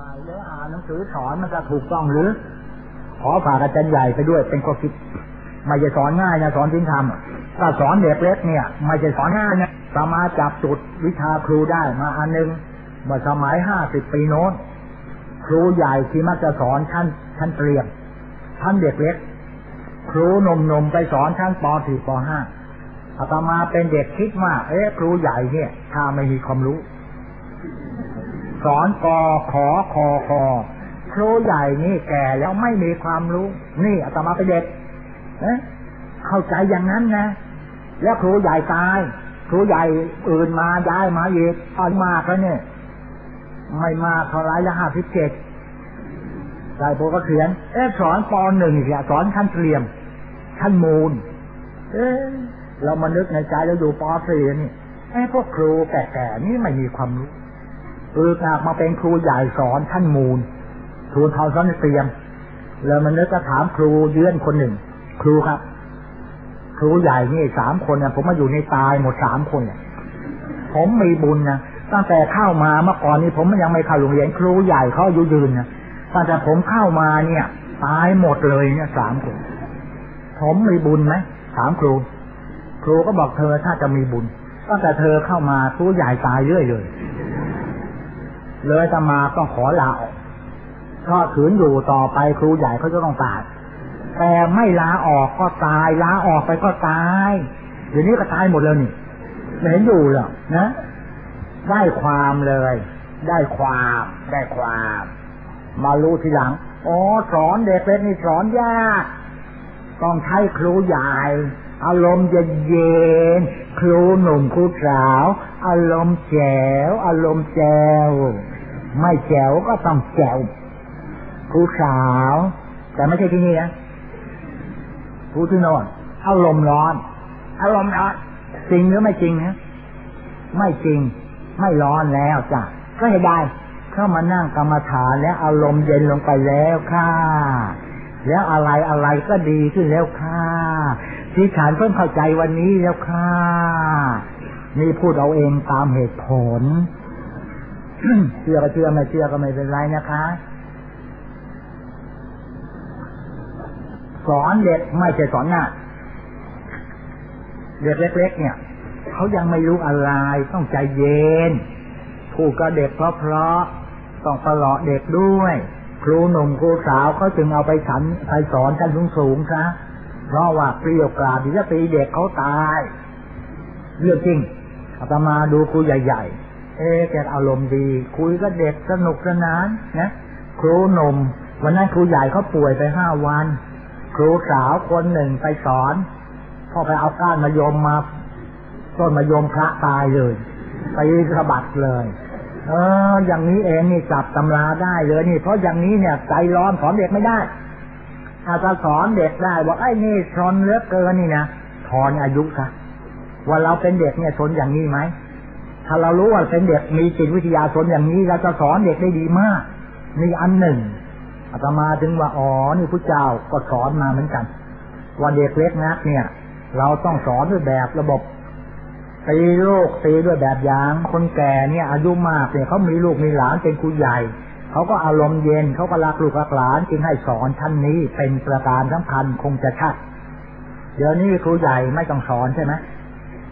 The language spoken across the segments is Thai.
มาแล้วอ่านหนังสือสอนมันจะถูกต้องหรือ ขอฝากอาจารย์ใหญ่ไปด้วยเป็นข้อคิดไม่จะสอนง่ายนะสอนทิ้งทำถ้าสอนเด็กเล็กเนี่ย ไม่จะสอนง่ายนะสามารถจับจุดวิชาครูได้มาอันหนึงเมื่อสมัยห้าสิบปีโน้นครูใหญ่ที่มักจะสอนชั้นชั้นเตรียมชั้นเด็กเล็ก ครูหนุ่มๆไปสอนชั้นป .4 ป .5 อาตมาเป็นเด็กคิดว่าเอ๊ะครูใหญ่เนี่ย ถ้าไม่มีความรู้ สอนกอขอคอคอครูใหญ่นี่แก่แล้วไม่มีความรู้ นี่อาตมาเป็นเด็กเอ๊ะเข้าใจอย่างนั้นนะ แล้วครูใหญ่ตาย ครูใหญ่อื่นมาย้ายมาอีกเอามากแล้วเนี่ยไม่มาเท่าไรละห้าสิบเจ็ดใช่พวกก็เขียน เอ๊สอนปหนึ่งเนี่ยสอนขั้นเตรียมขั้นมูล เอ๊เรามานึกในใจเราอยู่ปสี่นี่เอ๊ะพวกครูแก่ๆนี่ไม่มีความรู้ เออกลับมาเป็นครูใหญ่สอนขั้นมูลครูเท่าสอนเตรียม แล้วมันนึกก็ถามครูเยื่อนคนหนึ่ง ครูครับ ครูใหญ่นี่สามคนเนี่ยผมมาอยู่ในตายหมดสามคนเนี่ยผมมีบุญนะตั้งแต่เข้ามาเมื่อก่อนนี้ผมยังไม่เข้าโรงเรียนครูใหญ่เขาอายุยืนนะตั้งแต่ผมเข้ามาเนี่ย ตายหมดเลยเนี่ยสามคนผมมีบุญไหมถามครู ครูก็บอกเธอถ้าจะมีบุญตั้งแต่เธอเข้ามาครูใหญ่ตายเรื่อยเลย เลยตมาต้องขอลาออกเพราขืนอยู่ต่อไปครูใหญ่เขาจะต้องตายแต่ไม่ลาออกก็ตายลาออกไปก็ตายเดี๋ยวนี้ก็ตายหมดแล้วนี่ไม่เห็นอยู่หรอกนะ ได้ความเลย ได้ความ ได้ความ มารู้ทีหลังอ๋อสอนเด็กเล็กนี่สอนยากต้องใช้ครูใหญ่ อารมณ์เย็นเย็นครูหนุ่มครูสาว อารมณ์แจ๋วอารมณ์แจ๋ว ไม่แจ๋วก็ต้องแจ๋วครูสาว แต่ไม่ใช่ที่นี่นะครูที่โน่นอารมณ์ร้อน อารมณ์ร้อนจริงหรือไม่จริงนะไม่จริง ไม่ร้อนแล้วจ้ะก็ให้ได้เข้ามานั่งกรรมฐานแล้วอารมณ์เย็นลงไปแล้วค่ะแล้วอะไรอะไรก็ดีขึ้นแล้วค่ะที่ฉันเพิ่งเข้าใจวันนี้แล้วค่ะนี่พูดเอาเองตามเหตุผล เชื่อก็เชื่อไม่เชื่อก็ไม่เป็นไรนะคะ สอนเด็กไม่ใช่สอนหน้าเด็กเล็ก ๆ เนี่ยเขายังไม่รู้อะไร ต้องใจเย็นพูกับเด็กเพราะๆต้องประหลาะเด็กด้วย ครูหนุ่มครูสาวเขาจึงเอาไปฉันไปสอนกันสูงๆซะเพราะว่าเปรี้ยวกราดเดียวจะตีเด็กเขาตาย เรื่องจริงอาตมาดูครูใหญ่ ๆ เอ๊แกอารมณ์ดี คุยกับเด็กสนุกสนานนะครูหนุ่มวันนั้นครูใหญ่เขาป่วยไปห้าวัน ครูสาวคนหนึ่งไปสอนพ่อไปเอาก้านมายมมาต้นมายมพระตายเลยไปสะบัดเลย เออ อย่างนี้เองนี่จับตำราได้เลยนี่ เพราะอย่างนี้เนี่ยใจร้อนสอนเด็กไม่ได้ถ้าจะสอนเด็กได้บอกไอ้นี่ชนเลือเกินนี่นะถอนอายุซะว่าเราเป็นเด็กเนี่ยชนอย่างนี้ไหม ถ้าเรารู้ว่าเป็นเด็กมีจิตวิทยาชนอย่างนี้เราจะสอนเด็กได้ดีมากนี่อันหนึ่งอาตมาถึงว่าอ๋อนี่พระเจ้าก็สอนมาเหมือนกันว่าเด็กเล็กนักเนี่ย เราต้องสอนด้วยแบบระบบตีลูกตีด้วยแบบอย่าง คนแก่เนี่ยอายุมากเนี่ยเขามีลูกมีหลานเป็นครูใหญ่เขาก็อารมณ์เย็นเขาก็รักลูกรักหลานจึงให้สอนชั้นนี้เป็นประการสำคัญคงจะชัดเดี๋ยวนี้ครูใหญ่ไม่ต้องสอนใช่ไหม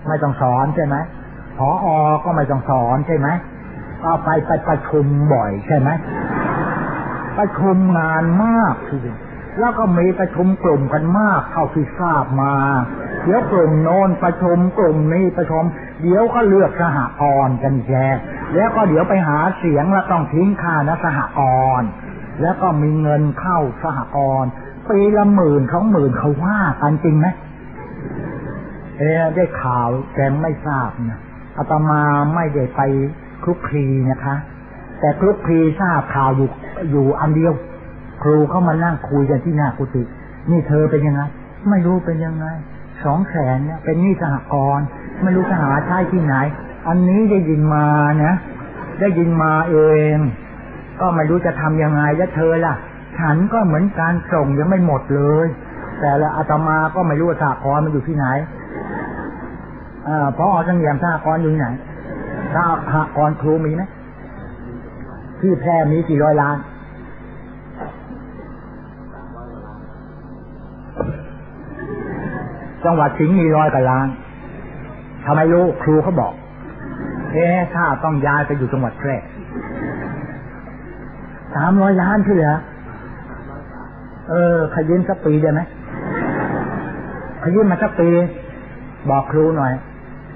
ไม่ต้องสอนใช่ไหม พออก็ไม่ต้องสอนใช่ไหมก็ไปไปประชุมบ่อยใช่ไหมประชุมงานมากทีเดียวแล้วก็มีประชุมกลุ่มกันมากเท่าที่ทราบมา เดี๋ยวกลุ่มโน้นประชุมกลุ่มนี้ประชุม เดี๋ยวก็เลือกสหกรณ์กันแย่แล้วก็เดี๋ยวไปหาเสียงแล้วต้องทิ้งค่านะสหกรณ์แล้วก็มีเงินเข้าสหกรณ์ปีละหมื่นสองหมื่นเขาว่ากันจริงไหมเออได้ข่าวแกไม่ทราบนะ อาตมาไม่ได้ไปคลุกคลีนะคะ แต่คลุกคลีทราบข่าวอยู่อยู่อันเดียว ครูเขามานั่งคุยกันที่หน้ากุฏินี่เธอเป็นยังไง ไม่รู้เป็นยังไงสองแสนเนี่ยเป็นหนี้สหกรณ์ไม่รู้จะหาใช้ที่ไหน อันนี้ได้ยินมานะได้ยินมาเอง ก็ไม่รู้จะทำยังไงแล้วเธอล่ะ ฉันก็เหมือนการส่งยังไม่หมดเลย แต่ละอาตมาก็ไม่รู้สหกรณ์มันอยู่ที่ไหน พอสังเงียมสหกรณ์อยู่ไหนสหกรณ์ครูมีไหมที่แพร่มีกี่ร้อยล้าน จังหวัดสิงห์มีร้อยกว่าล้านทำไมรู้ครูเขาบอก เอ๊ถ้าต้องย้ายไปอยู่จังหวัดแพร่สามร้อยล้านที่เหลือเออ ขยินสักปีได้ไหมขยินมาสักปี บอกครูหน่อย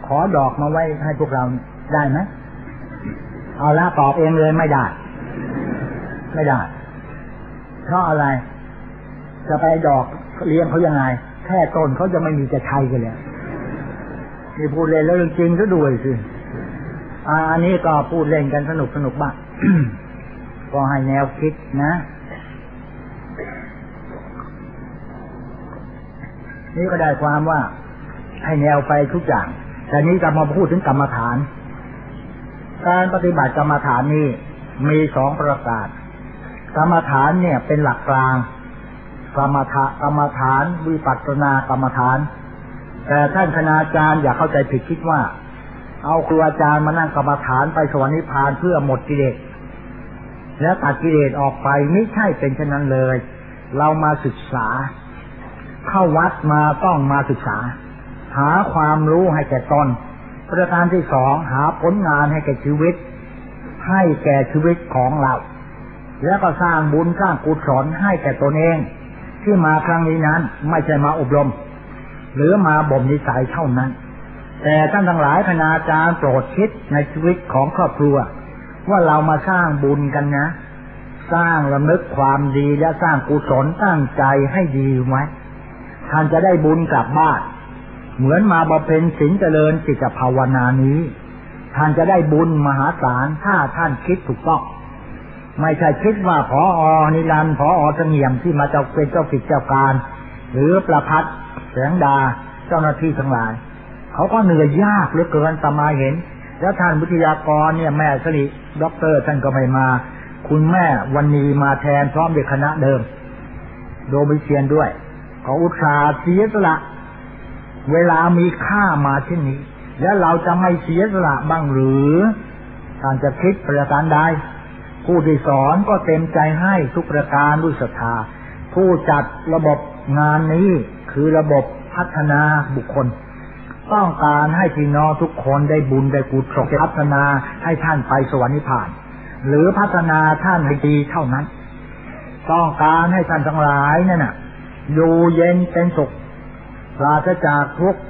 ขอดอกมาไว้ให้พวกเราได้ไหมเอาละตอบเองเลยไม่ได้ ไม่ได้ เพราะอะไร จะไปดอกเลี้ยงเขายังไง แค่ต้นเขาจะไม่มีจะใช้กันเลยนี่พูดเล่นแล้วจริงก็ด้วยสิอันนี้ก็พูดเล่นกันสนุกสนุกบ้างก็ให้แนวคิดนะนี่ก็ได้ความว่าให้แนวไปทุกอย่าง แต่นี้จะมาพูดถึงกรรมฐาน การปฏิบัติกรรมฐานนี้มีสองประการกรรมฐานเนี่ยเป็นหลักกลาง กรรมฐานกรรมฐาน วิปัสสนากรรมฐาน แต่ท่านคณาจารย์อย่าเข้าใจผิดคิดว่า เอาครูอาจารย์มานั่งกรรมฐานไปสวรรค์นิพพานเพื่อหมดกิเลสแล้วตัดกิเลสออกไปไม่ใช่เป็นเช่นนั้นเลย เรามาศึกษา เข้าวัดมาต้องมาศึกษา หาความรู้ให้แก่ตนประการที่สองหาผลงานให้แก่ชีวิต ให้แก่ชีวิตของเรา แล้วก็สร้างบุญสร้างกุศลให้แก่ตนเอง ที่มาครั้งนี้นั้นไม่ใช่มาอบรม หรือมาบ่มนิสัยเท่านั้น แต่ท่านทั้งหลายคณาจารย์โปรดคิดในชีวิตของครอบครัว ว่าเรามาสร้างบุญกันนะ สร้างระลึกความดีและสร้างกุศลตั้งใจให้ดีไว้ท่านจะได้บุญกลับบ้าน เหมือนมาบำเพ็ญศีลเจริญจิตภาวนานี้ ท่านจะได้บุญมหาศาลถ้าท่านคิดถูกต้อง ไม่ใช่คิดว่าพออนิรันพออเสงี่ยมที่มาจ้าเป็นเจ้ากิจเจ้าการ หรือประพัดแสงดาเจ้าหน้าที่ทั้งหลาย เขาก็เหนื่อยยากเหลือเกินตมาเห็น แล้วท่านวิทยากรเนี่ยแม่สลิด็อกเตอร์ท่านก็ไม่มา คุณแม่วันนี้มาแทนพร้อมเด็กคณะเดิม โดมิเชียนด้วยเขาอุตส่าห์เสียสละ เวลามีค่ามาเช่นนี้ แล้วเราจะไม่เสียสละบ้างหรือการจะคิดประการใดผู้ที่สอนก็เต็มใจให้ทุกประการด้วยศรัทธาผู้จัดระบบงานนี้คือระบบพัฒนาบุคคล ต้องการให้พี่น้องทุกคนได้บุญได้กุศลพัฒนาให้ท่านไปสวรรค์นิพพาน หรือพัฒนาท่านให้ดีเท่านั้น ต้องการให้ท่านทั้งหลายนั่นน่ะอยู่เย็นเป็นสุข ปราศจากทุกข์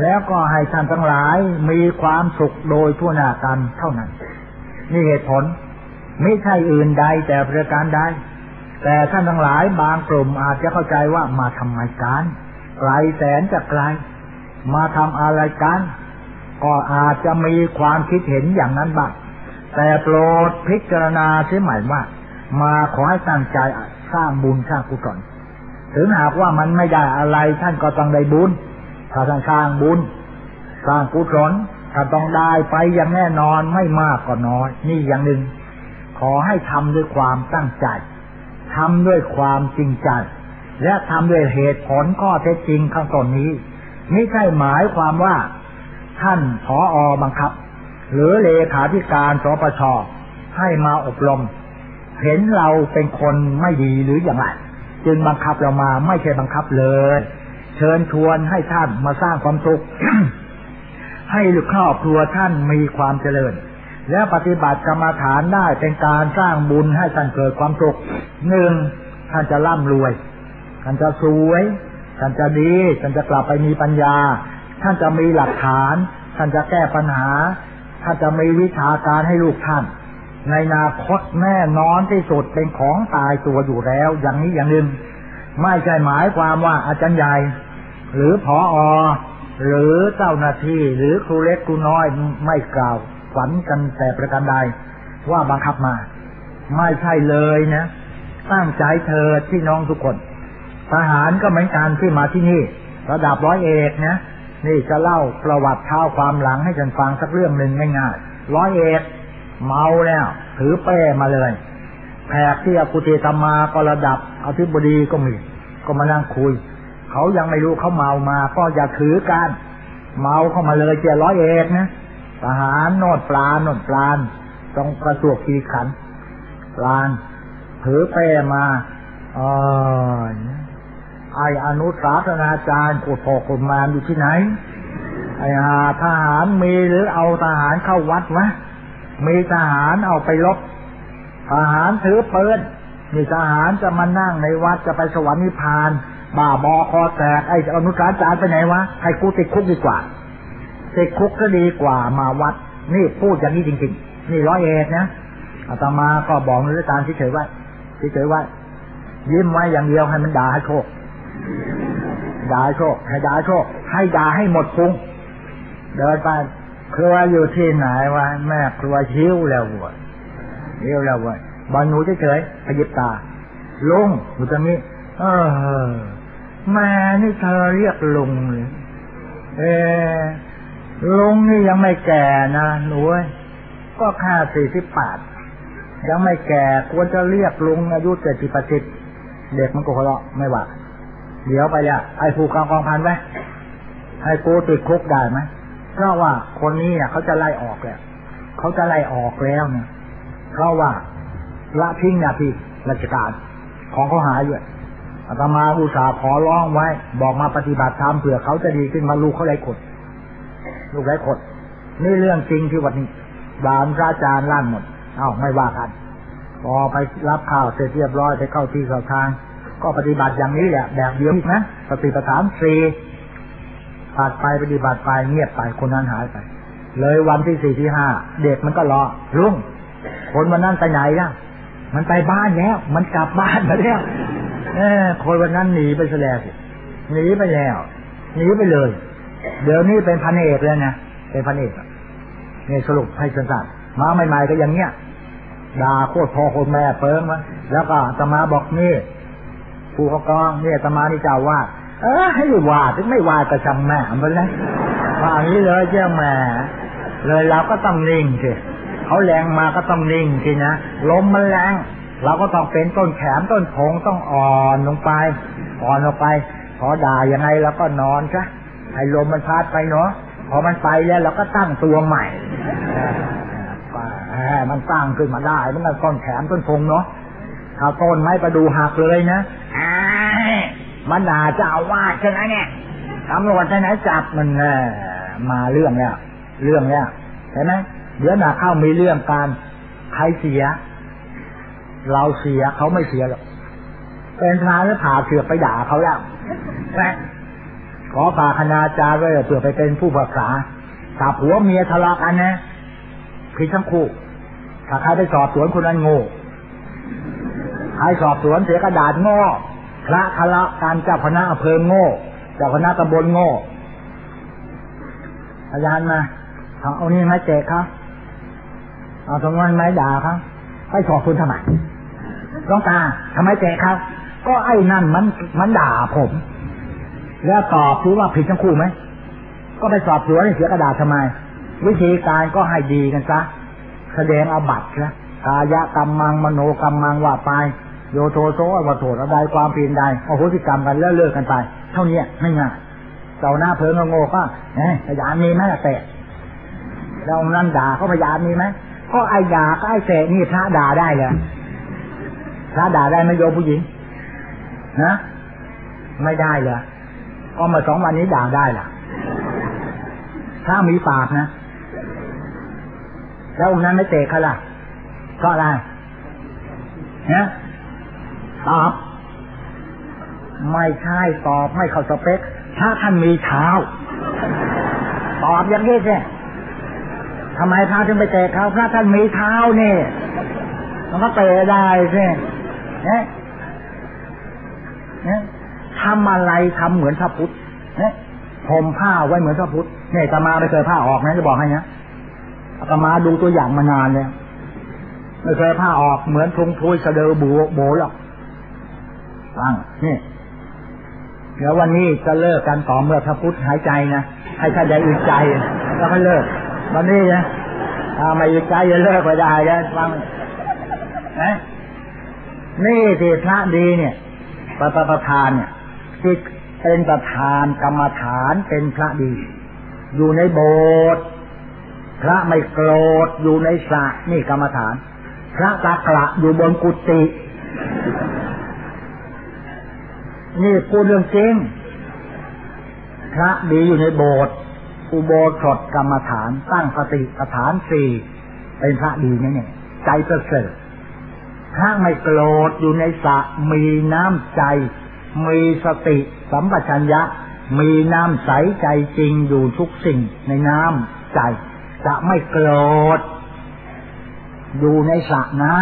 แล้วก็ให้ท่านทั้งหลายมีความสุขโดยทั่วหน้ากันเท่านั้น นี่เหตุผล ไม่ใช่อื่นใดแต่ประการใดแต่ท่านทั้งหลายบางกลุ่มอาจจะเข้าใจว่ามาทำไมกันไกลแสนจะไกลมาทำอะไรกัน ก็อาจจะมีความคิดเห็นอย่างนั้นบ้างแต่โปรดพิจารณาเสียใหม่ว่า มาขอให้ตั้งใจสร้างบุญสร้างกุศล ถึงหากว่ามันไม่ได้อะไร ท่านก็ต้องได้บุญ ถ้าท่านสร้างบุญ สร้างกุศลถ้าต้องได้ไปอย่างแน่นอนไม่มากก็น้อย นี่อย่างหนึ่ง ขอให้ทำด้วยความตั้งใจทำด้วยความจริงใจ และทำด้วยเหตุผลข้อเท็จจริงข้างต้นนี้ไม่ใช่หมายความว่า ท่านผออบังคับ หรือเลขาธิการสปชให้มาอบรม เห็นเราเป็นคนไม่ดีหรืออย่างไร จึงบังคับเรามาไม่ใช่บังคับเลย เชิญชวนให้ท่านมาสร้างความสุขให้ครอบครัวท่านมีความเจริญ และปฏิบัติกรรมฐานได้เป็นการสร้างบุญให้ท่านเกิดความสุขหนึ่งท่านจะร่ำรวย ท่านจะสวย ท่านจะดี ท่านจะกลับไปมีปัญญา ท่านจะมีหลักฐาน ท่านจะแก้ปัญหา ท่านจะมีวิชาการให้ลูกท่าน ในนาคตแน่นอนที่สุดเป็นของตายตัวอยู่แล้ว อย่างนี้อย่างหนึ่งไม่ใช่หมายความว่าอาจารย์ใหญ่ หรือพออหรือเจ้าหน้าที่หรือครูเล็กครูน้อยไม่กล่าวฝันกันแต่ประการใด ว่าบังคับมา ไม่ใช่เลยนะตั้งใจเธอที่น้องทุกคน ทหารก็เหมือนกันที่มาที่นี่ ระดับร้อยเอกนะนี่จะเล่าประวัติเท้าความหลังให้ฉันฟังสักเรื่องหนึ่งง่ายๆร้อยเอก เมาแล้ว ถือเป้มาเลยแขกที่อกุติธรรมาก็ระดับอธิบดีก็มี ก็มานั่งคุย เขายังไม่รู้เขาเมามา ก็อย่าถือกันเมาเข้ามาเลยเจ้าร้อยเอกนะทหารโนดปลาโนดปลานตรงกระสวกขีขันลานถือเป้มาเออไออนุสาสนาจารย์กุดพอกุมารอยู่ที่ไหน ไอ้หาทหารมีหรือเอาทหารเข้าวัดวะ มีทหารเอาไปลบทหารถือปืนนี่ทหารจะมานั่งในวัดจะไปสวรรค์นิพพานบ้าบอคอแตกไอ้อนุสาจารย์ไปไหนวะให้กูติดคุกดีกว่าติดคุกก็ดีกว่ามาวัด นี่พูดอย่างนี้จริง ๆ นี่ร้อยเอ็ดนะอาตมาก็บอกนุสการเฉยๆว่าเฉยๆว่ายิ้มไว้อย่างเดียวให้มันด่าให้โชคด่าให้โชค ให้ด่าโชค ให้ด่าให้หมดพุงเดินไป ครัวอยู่ที่ไหนวะแม่ครัวชิวแล้วเว้ยชิวแล้วเว้ยบอลหนูเฉยๆพยิบตาลุงอยู่ตรงนี้ เออแม่นี่เธอเรียกลุงเลยเออลุงนี่ยังไม่แก่นะหนูก็ค่สี่สิบแปดยังไม่แก่ควรจะเรียกลุงอายุเจ็ดสิบปสิบเด็กมันก็หัวเราะไม่ว่า เดี๋ยวไปอะไอ้ผูกกองกองพันไว้ให้กูติดคุกได้ไหม เพราะว่าคนนี้เนี่ยเขาจะไล่ออกแล้วเขาจะไล่ออกแล้วเนี่ยเพราะว่าละทิ้งหน้าที่ราชการของเขาหายอยู่อาตมาอุตส่าห์ขอร้องไว้ บอกมาปฏิบัติธรรมเผื่อเขาจะดีขึ้นมาลูกเขาไรขดลูกไรขดนี่เรื่องจริงที่วันนี้บานพระอาจารย์ลั่นหมด เอ้าไม่ว่ากันพอไปรับข่าวเสร็จเรียบร้อยไปเข้าที่เข้าทาง ก็ปฏิบัติอย่างนี้แหละแบบเดียวนะปฏิปทานสี่ ผ่านไปปฏิบัติไปเงียบไปคนนั้นหายไป เลยวันที่สี่ที่ห้าเด็กมันก็รอลุงคนวันนั้นไปไหนล่ะมันไปบ้านแล้ว มันกลับบ้านมาแล้วเออคนวันนั้นหนีไปแล้วหนีไปแล้วหนีไปเลย เดี๋ยวนี้เป็นพันเอกแล้วนะเป็นพันเอกนี่สรุปให้สั้นๆมาใหม่ๆก็อย่างเงี้ยด่าโคตรพอโคตรแม่เปิ้งวะแล้วก็ตมาบอกนี่ผู้กองเนี่ยตมานี่เจ้าว่า เออให้ว่าถึงไม่ว่าก็ช่างแม่ไปเลยว่าอย่างนี้เลยเจ้าแม่เลยเราก็ต้องนิ่งสิเขาแรงมาก็ต้องนิ่งสินะลมมันแรงเราก็ต้องเป็นต้นแขนต้นโพงต้องอ่อนลงไป อ่อนลงไป พอด่ายังไงเราก็นอนซะให้ลมมันพัดไปเนาะพอมันไปแล้วเราก็ตั้งตัวใหม่มันสร้งขึ้นมาได้มันก็ต้นแขนต้นพงเนาะถ้าต้นไม้ประดูหักเลยนะ มันด่าจะเอาว่าใช่ไหมเนี่ยตำรวจที่ไหนจับมันมาเรื่องเนี่ยเรื่องเนี่ยเห็นไหมเดี๋ยวหนาเข้ามีเรื่องการใครเสีย เราเสียเขาไม่เสียหรอกเป็นพระแล้วผ่าเสือไปด่าเขาแล้วนะขอฝากคณาจารย์ไว้เผื่อไปเป็นผู้ปรึกษาถ้าผัวเมียทะเลาะกันนะผิดทั้งคู่ถ้าใครไปสอบสวนคนนั้นโง่ใครสอบสวนเสียกระดาษโง่ พระทะเละการเจ้าคณะอำเภอโง่ เจ้าคณะตำบลโง่อาจารย์มาเอานี่ไม้เจกครับเอาตรงนั้นไม้ด่าครับไปสอบคุณทำไมร้องตาทำไมเจกครับก็ไอ้นั่นมันมันด่าผม แล้วตอบถือว่าผิดทั้งคู่ไหมก็ไปสอบสวนเสียกระดาษทำไม วิธีการก็ให้ดีกันซะแสดงอาบัตนะกายกรรมมังมโนกรรมมังว่าไป โยโทโซอวโทษอะไรความเพียรใดโอ้โหสิกรรมกันแล้วเลิกกันไป เท่านี้ไม่ง่ายเจ้าหน้าเพิงโง่ก็เฮ้ยยานมีไหมเตะเรานั่นด่าเขาพยานมีไหมก็ไอ้ด่าก็ไอ้เตะนี่พระด่าได้เลยพระด่าได้ไหมโยผู้หญิงนะไม่ได้เลยก็มาสองวันนี้ด่าได้ล่ะ ถ้ามีปากนะ แล้วองค์นั้นไม่เตะเขาล่ะก็อะไรนะ ตอบ ไม่ใช่ตอบไม่เข้าสเปคถ้าท่านมีเท้าตอบอย่างนี้สิทำไมพระถึงไปเตะเขาพระท่านมีเท้านี่มันก็เตะได้สิเนี่ยเนี่ยทำอะไรทำเหมือนพระพุทธเนี่ยผมผ้าไว้เหมือนพระพุทธเนี่ยตมาไม่เคยผ้าออกนะจะบอกให้นะตมาดูตัวอย่างมานานเลยไม่เคยผ้าออกเหมือนทงทุยเสดอโบโบหรอก ฟังนี่เดี๋ยววันนี้จะเลิกกันต่อเมื่อพระพุทธหายใจนะให้ท่านได้อึดใจ แล้วก็เลิก วันนี้นะถ้าไม่อึดใจจะเลิกไปได้นะฟังนะนี่ที่พระดีเนี่ยประประธานเนี่ยที่เป็นประธานกรรมฐานเป็นพระดี อยู่ในโบสถ์พระไม่โกรธอยู่ในสระนี่กรรมฐาน พระตากระอยู่บนกุฏิ นี่พูดเรื่องจริง พระดีอยู่ในโบสถ์อุโบสถกรรมฐาน ตั้งสติสถานสี่เป็นพระดีนี่เนี่ย ใจประเสริฐพระไม่โกรธอยู่ในสระมีน้ำใจ มีสติสัมปชัญญะ มีน้ำใสใจจริงอยู่ทุกสิ่งในน้ำใจ จะไม่โกรธอยู่ในสระน้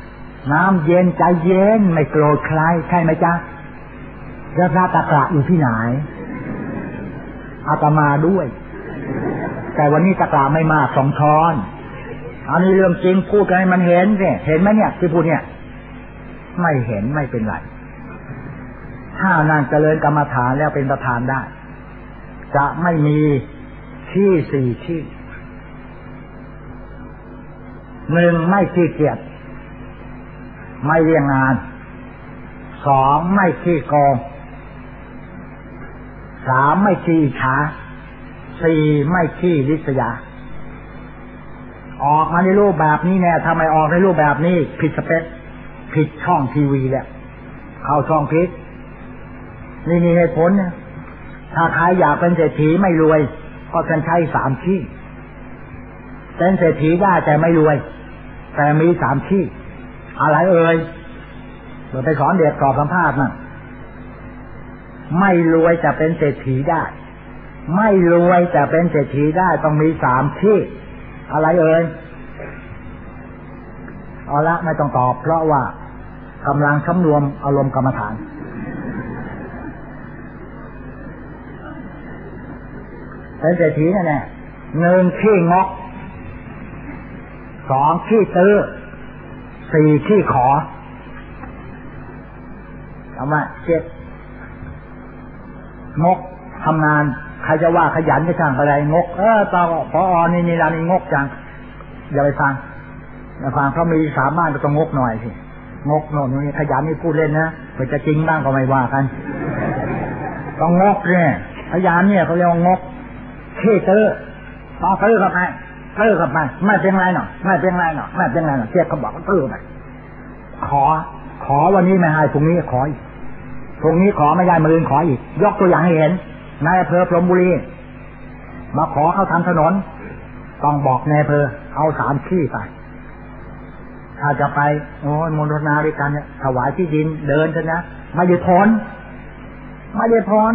ำน้ำเย็นใจเย็นไม่โกรธใครใช่ไหมจ๊ะ แล้วพระตะกระอยู่ที่ไหนอาตมาด้วย แต่วันนี้ตะกระไม่มากสองช้อน อันนี้เรื่องจริงพูดกันให้มันเห็นสิเห็นไหมเนี่ยที่พูดเนี่ย ไม่เห็นไม่เป็นไรถ้านางเจริญกรรมฐานแล้วเป็นประธานได้ จะไม่มีที่สี่ที่หนึ่งไม่ขี้เกียจไม่เรียงงานสองไม่ขี้โกง สามไม่ขี้ช้าสี่ไม่ขี้ลิษยา ออกมาในรูปแบบนี้แน่ทำไมออกในรูปแบบนี้ ผิดสเปคผิดช่องทีวีแหละเข้าช่องพิษนี่มีเหตุผลเนี่ยถ้าใครอยากเป็นเศรษฐีไม่รวย ก็ฉันใช้สามที่เป็นเศรษฐีได้แต่ไม่รวย แต่มีสามที่อะไรเอ่ยเราไปสอนเด็กสอบสัมภาษณ์น่ะ ไม่รวยจะเป็นเศรษฐีได้ ไม่รวยจะเป็นเศรษฐีได้ต้องมีสามที่ อะไรเอ่ยเอาละไม่ต้องตอบ เพราะว่ากำลังคำนวมอารมณ์กรรมฐาน เป็นเศรษฐีนั่นแหละหนึ่งขี้งกสองขี้ตื้อสี่ขี้ขอเอามาเจ็ด งกทำงานใครจะว่าขยันก็ช่างอะไรงก เออตอพออนี่นี่รานี่งกจังอย่าไปฟังอย่าฟังเขามีสามารถก็ต้องงกหน่อยสิงกโน่นนี่ขยันนี่พูดเล่นนะเผื่อจะจริงบ้างก็ไม่ว่ากันต้องงกเนี่ยขยันเนี่ยเขาเรียกว่างกเท่เตอร์ต้องเตอร์เข้าไปเตอร์เข้าไปไม่เป็นไรหรอกไม่เป็นไรหรอกไม่เป็นไรหรอกเทียเขาบอกว่าตื๊อไปขอ ขอวันนี้ไม่ให้พรุ่งนี้ขออีก พรุ่งนี้ขอไม่ได้มะรืนขออีก ยกตัวอย่างให้เห็นนายอำเภอพรมบุรีมาขอเข้าทำถนน ต้องบอกนายอำเภอเอาสามที่ไปถ้าจะไปโอ้ยมรนาด้วยกันเนี่ยถวายที่ดินเดินเถอะนะไม่ได้พรไม่ได้พร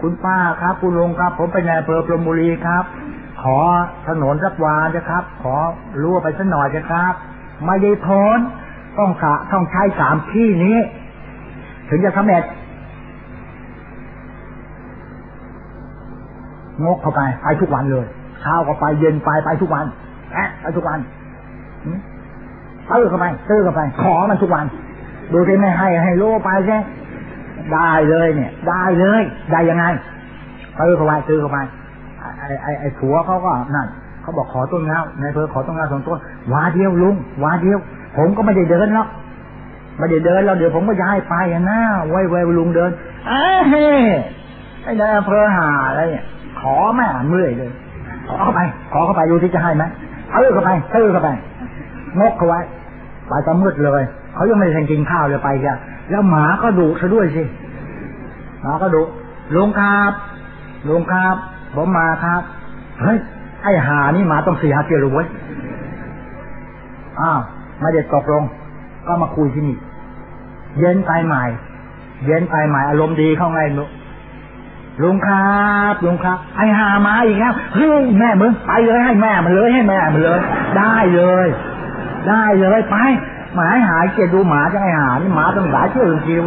คุณป้าครับ คุณลุงครับ ผมเป็นนายอำเภอพรมบุรีครับ ขอถนนสักวาจะครับ ขอรั่วไปสักหน่อยจะครับ ไม่ได้พรต้องสะต้องใช้สามที่นี้ ถึงจะสำเร็จงกเข้าไปไปทุกวันเลยเช้าก็ไปเย็นไปไปทุกวันแอะไปทุกวันตื้อเข้าไปตื้อเข้าไป ขอมันทุกวัน ดูที่ไม่ให้ให้โลไปใช่ได้เลยเนี่ย ได้เลย ได้ยังไงตื้อเข้าไปตื้อเข้าไปไอ้ไอ้ไอ้ผัวเขาก็นั่นเขาบอกขอต้นเงาในเพอขอต้นเงาสองต้นวาเดียวลุงวาเดียว ผมก็ไม่ได้เดินหรอก ไม่ได้เดินแล้วเดี๋ยวผมก็ย้ายไปนะไว้ไว้ลุงเดินเอ้าเฮไอ้นายอำเภอหาอะไรเนี่ยขอแม่เมื่อยเลยขอเข้าไป ขอเข้าไปดูที่จะให้ไหมตื้อเข้าไปตื้อเข้าไปงกเขาไว้ไปตะมืดเลยเขายังไม่ได้กินข้าวเลยไปกันแล้วหมาก็ดุซะด้วยสิหมาก็ดุลุงครับลุงครับ ผมมาครับเฮ้ยไอ้หานี่หมาต้องสี่หาเจียรู้ไว้อ้าวม่ได้ตกลง ก็มาคุยที่นี่ เย็นไปใหม่ เย็นไปใหม่อารมณ์ดีเข้าไงลุงลุงครับลุงครับ ไอ้หามาอีกแล้วเฮ้ยแม่มึงไปเลยให้แม่มันเลยให้แม่มันเลย ได้เลย ได้เลยไปหมาหายเกียดูหมาจะไอ้หานี่หมาต้องหลายเชื่อจริง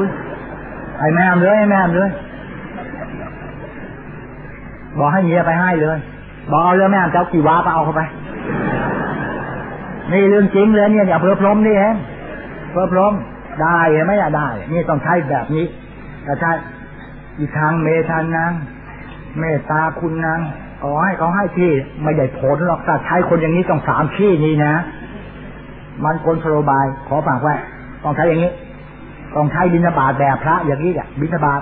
ๆไอ้แม่มเลยให้แม่มเลยบอกให้เมียไปให้เลยบอกเอาเรื่องแม่เจ้ากี่วาไปเอาเข้าไปนี่เรื่องจริงเลยเนี่ยอย่าเพิ่มพรมนี่เองเพิ่มพรม ได้ไหมได้ นี่ต้องใช้แบบนี้แต่ใช่อีกทางเมทันนางเมตตาคุณนางขอให้เขาให้ที่ไม่ได้ผลหรอกแต่ใช้คนอย่างนี้ต้องสามที่นี้นะ มันคนโปรบาย ขอฝากไว้ต้องใช้อย่างนี้ ต้องใช้บินาบาตแบบพระ อย่างนี้อะบินาบาต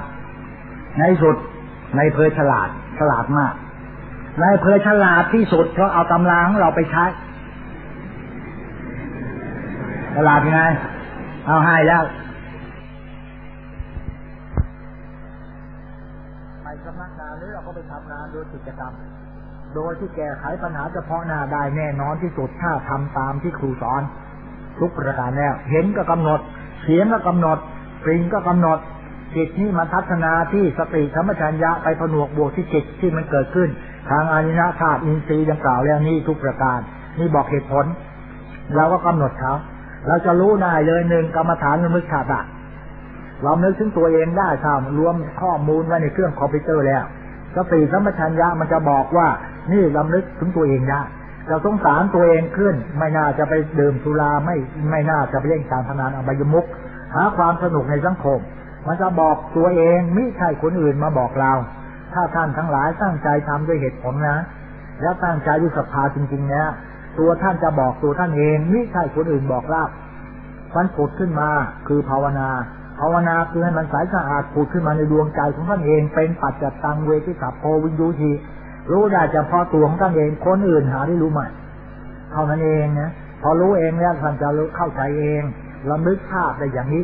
ในสุดในเพอฉลาดฉลาดมากในเพอฉลาดที่สุดเพราะเอาตำราของเราไปใช้ตลาดยังไง เอาให้แล้วไปสำนักงานหรือเราก็ไปทำงานโดยกิจกรรม โดยที่แก้ไขปัญหาเฉพาะหน้าได้แน่นอนที่สุดถ้าทำตามที่ครูสอน ทุกประการแล้วเห็นก็กำหนดเสียงก็กำหนดกลิ่นก็กำหนดจิตนี้มันทัศนาที่สติธรรมชัญญะไปผนวกบวกที่จิตที่มันเกิดขึ้น ทางอานินาธาตุอินทรีย์ดังกล่าวแล้วนี่ทุกประการ นี่บอกเหตุผลเราก็กำหนดเขา เราจะรู้ได้เลยหนึ่งกรรมฐานมันมึกขาดอะเรานึกถึงตัวเองได้ทำรวมข้อมูลไว้ในเครื่องคอมพิวเตอร์แล้วสติสัมปชัญญะมันจะบอกว่า นี่ลำลึกถึงตัวเองได้เราสงสารตัวเองขึ้น ไม่น่าจะไปดื่มสุราไม่ไม่น่าจะไปเล่นการพนันอบายมุกหาความสนุกในสังคม มันจะบอกตัวเองไม่ใช่คนอื่นมาบอกเรา ถ้าท่านทั้งหลายตั้งใจทำด้วยเหตุผลนะ แล้วตั้งใจด้วยศรัทธาจริงๆเนี่ย ตัวท่านจะบอกตัวท่านเองไม่ใช่คนอื่นบอกเล่ามันผุดขึ้นมาคือภาวนาภาวนาคือให้มันใสสะอาดผุดขึ้นมาในดวงใจของท่านเอง เป็นปัจจัตตังเวทิสัพโพวิญญูทีรู้ได้เฉพาะตัวของท่านเองคนอื่นหาได้รู้ไหมเท่านั้นเองนะพอรู้เองแล้วท่านจะรู้เข้าใจเองระลึกภาพได้อย่างนี้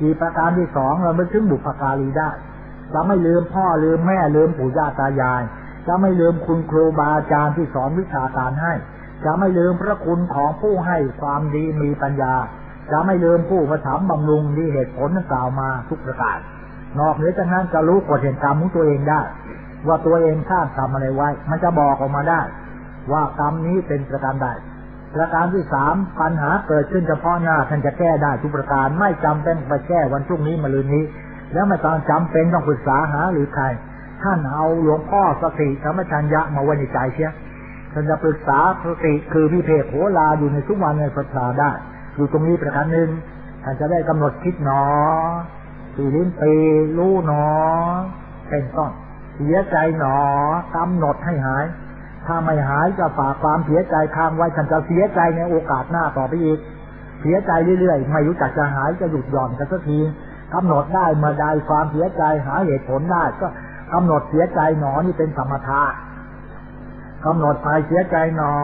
อีประการที่สองเราไม่ถึงบุพการีได้จะไม่ลืมพ่อลืมแม่ลืมปู่ย่าตายาย จะไม่ลืมคุณครูบาอาจารย์ที่สอนวิชาการให้ จะไม่ลืมพระคุณของผู้ให้ความดีมีปัญญา จะไม่ลืมผู้ประถมบำรุงที่เหตุผลกล่าวมาทุกประการ นอกเหนือจากนั้นจะรู้กฎแห่งกรรมของตัวเองได้ ว่าตัวเองสร้างกรรมอะไรไว้ มันจะบอกออกมาได้ ว่ากรรมนี้เป็นประการใดประการที่สามปัญหาเกิดขึ้นเฉพาะหน้าท่านจะแก้ได้ทุกประการไม่จำเป็นไปแก้วันพรุ่งนี้มาลืนนี้ แล้วไม่ต้องจำเป็นต้องปรึกษาหาหรือใครท่านเอาหลวงพ่อสติธรรมชัญญะมาไว้ในใจเชีย ท่านจะปรึกษาสติคือวิเพกโหลาอยู่ในทุกวันในพระชาได้ อยู่ตรงนี้ประการหนึ่งท่านจะได้กำหนดคิดหนอสีลิ้นปีรู้หนอเป็นต้นเสียใจหนอกำหนดให้หาย ถ้าไม่หายจะฝากความเสียใจค้างไว้ฉันจะเสียใจในโอกาสหน้าต่อไปอีก เสียใจเรื่อยๆ ไม่รู้จักจะหายจะหยุดหย่อนกันสักทีกำหนดได้เมื่อใดความเสียใจหาเหตุผลได้ก็กำหนดเสียใจหนอนี่เป็นสมถะ กำหนดไปเสียใจหนอ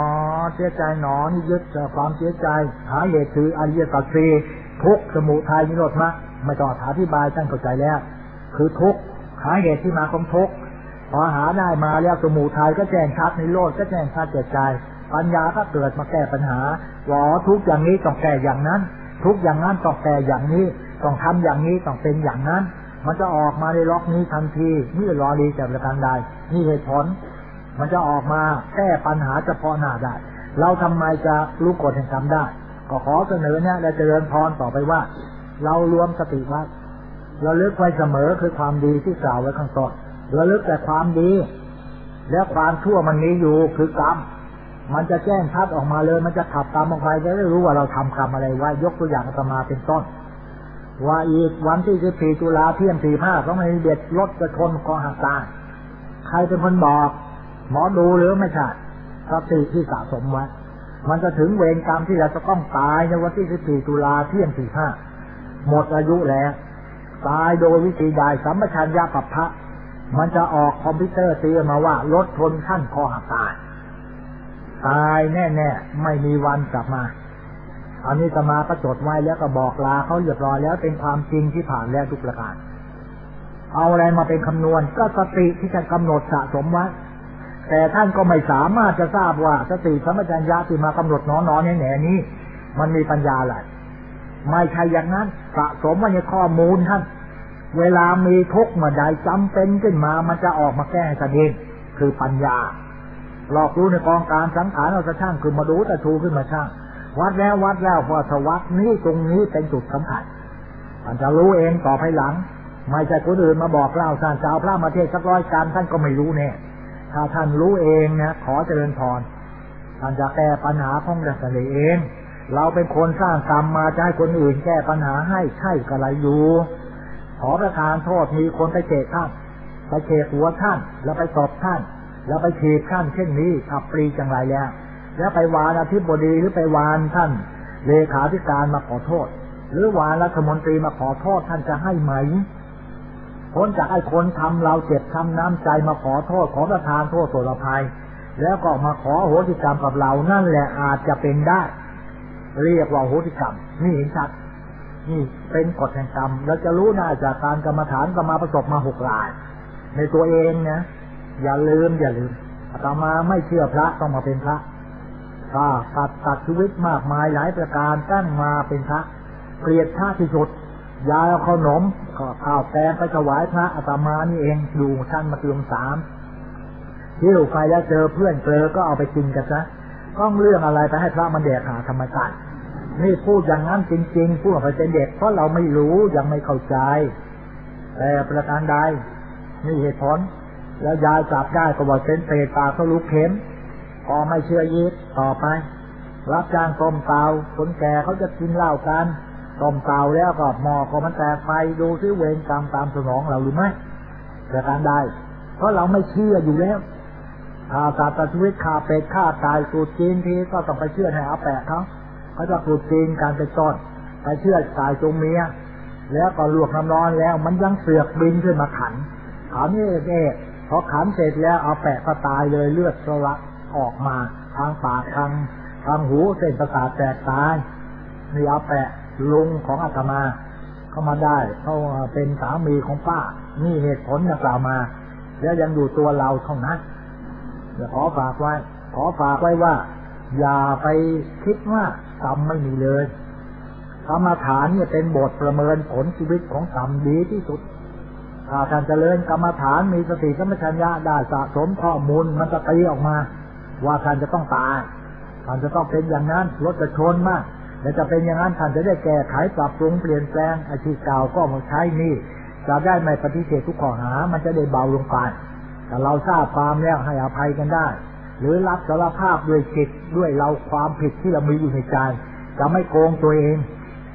เสียใจหนอนี่ยึดความเสียใจหาเหตุคืออริยสัจสีทุกสมุทัยนิโรธมรรคไม่ต้องอธิบายท่านเข้าใจแล้ว คือทุกหาเหตุที่มาของทุกพอหาได้มาแล้วสมุทัยก็แจ้งชัดในโลดก็แจ้งชัดแก่ใจปัญญาก็เกิดมาแก้ปัญหาว่าทุกอย่างนี้ต้องแก้อย่างนั้น ทุกอย่างนั้นต้องแก้อย่างนี้ต้องทำอย่างนี้ต้องเป็นอย่างนั้น มันจะออกมาในล็อกนี้ทันทีนี่รอดีจากประการใดนี่เหตุผล มันจะออกมาแก้ปัญหาเฉพาะหน้าได้ เราทำไมจะรู้กฎแห่งกรรมได้ ก็ขอเสนอเนี่ยและเจริญพรต่อไปว่า เรารวมสติไว้เราเลือกไว้เสมอคือความดีที่กล่าวไว้ข้างต้นเราเลือกแต่ความดี แล้วความชั่วมันมีอยู่คือกรรมมันจะแจ้งชัดออกมาเลย มันจะขับกรรมออกไปจะได้รู้ว่าเราทำกรรมอะไรไว้ยกตัวอย่างอาตมาเป็นต้น ว่าอีกวันที่สิบสี่ตุลาเที่ยงสี่ห้าต้องมีเด็ดรถจะชนคองหักตาใครเป็นคนบอก หมอดูหรือไม่ใช่สติที่สะสมไว้ มันจะถึงเวรกรรมที่เราจะต้องตายในวันที่สิบสี่ตุลาเที่ยงสี่ห้าหมดอายุแล้ว ตายโดยวิธีใดสัมปชัญญะปัปพะ มันจะออกคอมพิวเตอร์เตือนมาว่า รถชนขั้นคอหักตาย ตายแน่ๆ ไม่มีวันกลับมา อันนี้สมาก็จดไว้แล้วก็บอกลาเขาเรียบร้อยแล้วเป็นความจริงที่ผ่านแล้วทุกประการ เอาอะไรมาเป็นคำนวณก็สติที่จะกำหนดสะสมไว้ แต่ท่านก็ไม่สามารถจะทราบว่าสติสัมปชัญญะที่มากำหนดนอนๆแหน่นี้ มันมีปัญญาอะไรไม่ใช่อย่างนั้นสะสมไว้ในข้อมูลท่านเวลามีทุกข์มื่อใดจำเป็นขึ้นมามันจะออกมาแก้กันเองคือปัญญาหลอกรู้ในกองการสังขารเราจะช่างคือมาดูแต่ชูขึ้นมาช่าง วัดแล้ววัดแล้วพอสวัสดนี้ตรงนี้เป็นจุดสำคัญมันจะรู้เองต่อภายหลัง ไม่ใช่คนอื่นมาบอกเล่าท่านจะเอาพระมาเทศสักร้อยการท่านก็ไม่รู้แน่ ถ้าท่านรู้เองนะขอเจริญพรท่านจะแก้ปัญหาของดัชนีเอง เราเป็นคนสร้างกรรมมาจะให้คนอื่นแก้ปัญหาให้ใช่กระไรอยู่ ขอประทานโทษมีคนไปเจกท่านไปเจกหัวท่าน แล้วไปตบท่าน แล้วไปฉีดท่านเช่นนี้ขับปรีจังไรแล้ว แล้วไปวานอธิบดีหรือไปวานท่านเลขาธิการมาขอโทษ หรือวานรัฐมนตรีมาขอโทษท่านจะให้ไหม พ้นจากไอ้คนทำเราเจ็บทำน้ำใจมาขอโทษขอประทานโทษโสดภัย แล้วก็มาขอโหสิกรรมกับเรานั่นแหละอาจจะเป็นได้ เรียกว่าโหติกรรม นี่เห็นชัดนี่เป็นกฎแห่งกรรมเราจะรู้น่าจากการกรรมฐานก็มาประสบมาหกราย ในตัวเองนะอย่าลืมอย่าลืมอาตมาไม่เชื่อพระต้องมาเป็นพระถ้าตัดตัดชีวิตมากมายหลายประการตั้งมาเป็นพระเกลียดพระที่สุด ยายเอาขนมก็ข้าวแกงไปถวายพระอาตมานี่เองอยู่ท่านมาเตือนสามที่หลูกไปแล้วเจอเพื่อนเจอก็เอาไปกินกันซะต้องเรื่องอะไรไปให้พระมันแดกหาธรรมชาตินี่พูดอย่างนั้นจริงๆพูดไปเป็นเด็กเพราะเราไม่รู้ยังไม่เข้าใจแต่ประการใดนี่เหตุผล แล้วยายจับได้ก็บอกเป็นเศษปากเขาลุกเข็มพอไม่เชื่อยิดต่อไป รับจ้างต้มเตาคนแก่เขาจะกินเหล้ากัน ต้มเตาแล้วก็หมอก็มันแตกไฟดูซิเวรกรรมตามสนองเราหรือไม่ประการใดเพราะเราไม่เชื่ออยู่แล้วถ้าสัตว์ชีวิตฆ่าเป็ดฆ่าตายสูตรจีนทีก็ต้องไปเชื่อให้อาแปะเขาเขาจะสูตรจีนการไปต้นไปเชื่อตายจงเมีย แล้วก็ลวกน้ำร้อนแล้วมันยังเสือกบินขึ้นมาขันขันนี่เอ๊ะพอขันเสร็จแล้วเอาแปะก็ตายเลยเลือดสละออกมาทางปากทางทางหูเส้นประสาทแตกตายนี่เอาแปะ ลุงของอาตมาเข้ามาได้เขาเป็นสามีของป้า นี่เหตุผลจะกล่าวมา แล้วยังอยู่ตัวเราเท่านั้นเดี๋ยวขอฝากไว้ ขอฝากไว้ว่า อย่าไปคิดว่ากรรมไม่มีเลยกรรมฐานเนี่ยเป็นบทประเมินผลชีวิตของกรรมดีที่สุดถ้าท่านเจริญกรรมฐานมีสติสัมปชัญญะได้สะสมข้อมูลมันจะตีออกมา ว่าท่านจะต้องตายท่านจะต้องเป็นอย่างนั้นรถจะชนมาก และจะเป็นอย่างนั้นท่านจะได้แก้ไขปรับปรุงเปลี่ยนแปลงอาชีพเก่าก็มาใช้นี่จะได้ไม่ปฏิเสธทุกข้อหา มันจะได้เบาลงไปแต่เราทราบความแล้วให้อภัยกันได้ หรือรับสารภาพด้วยจิตด้วยเราความผิดที่เรามีอยู่ในใจจะไม่โกงตัวเอง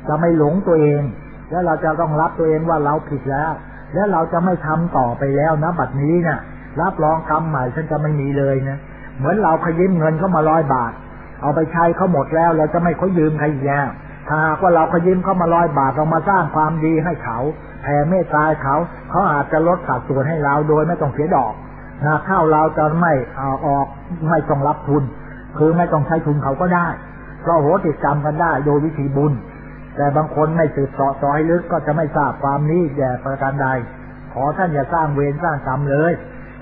จะไม่หลงตัวเอง แล้วเราจะต้องรับตัวเองว่าเราผิดแล้ว แล้วเราจะไม่ทำต่อไปแล้วนะบัดนี้เนะี่ยรับรองกรรมใหม่ฉันจะไม่มีเลยนะเหมือนเราขยิ้มเงินเข้ามาร้อยบาท เอาไปใช้เขาหมดแล้วเราจะไม่เขายืมใครอีกแล้วถ้าว่าเราเขายืมเขามาร้อยบาทเรามาสร้างความดีให้เขาแผ่เมตตาเขาเขาอาจจะลดสัดส่วนให้เราโดยไม่ต้องเสียดอกนะข้าวเราจะไม่เอาออกไม่ต้องรับทุน คือไม่ต้องใช้ทุนเขาก็ได้เพราะโหติดจำกันได้โดยวิธีบุญ แต่บางคนไม่สืบสอดซอยลึกก็จะไม่ทราบความนี้แย่ประการใด ขอท่านอย่าสร้างเวรสร้างกรรมเลย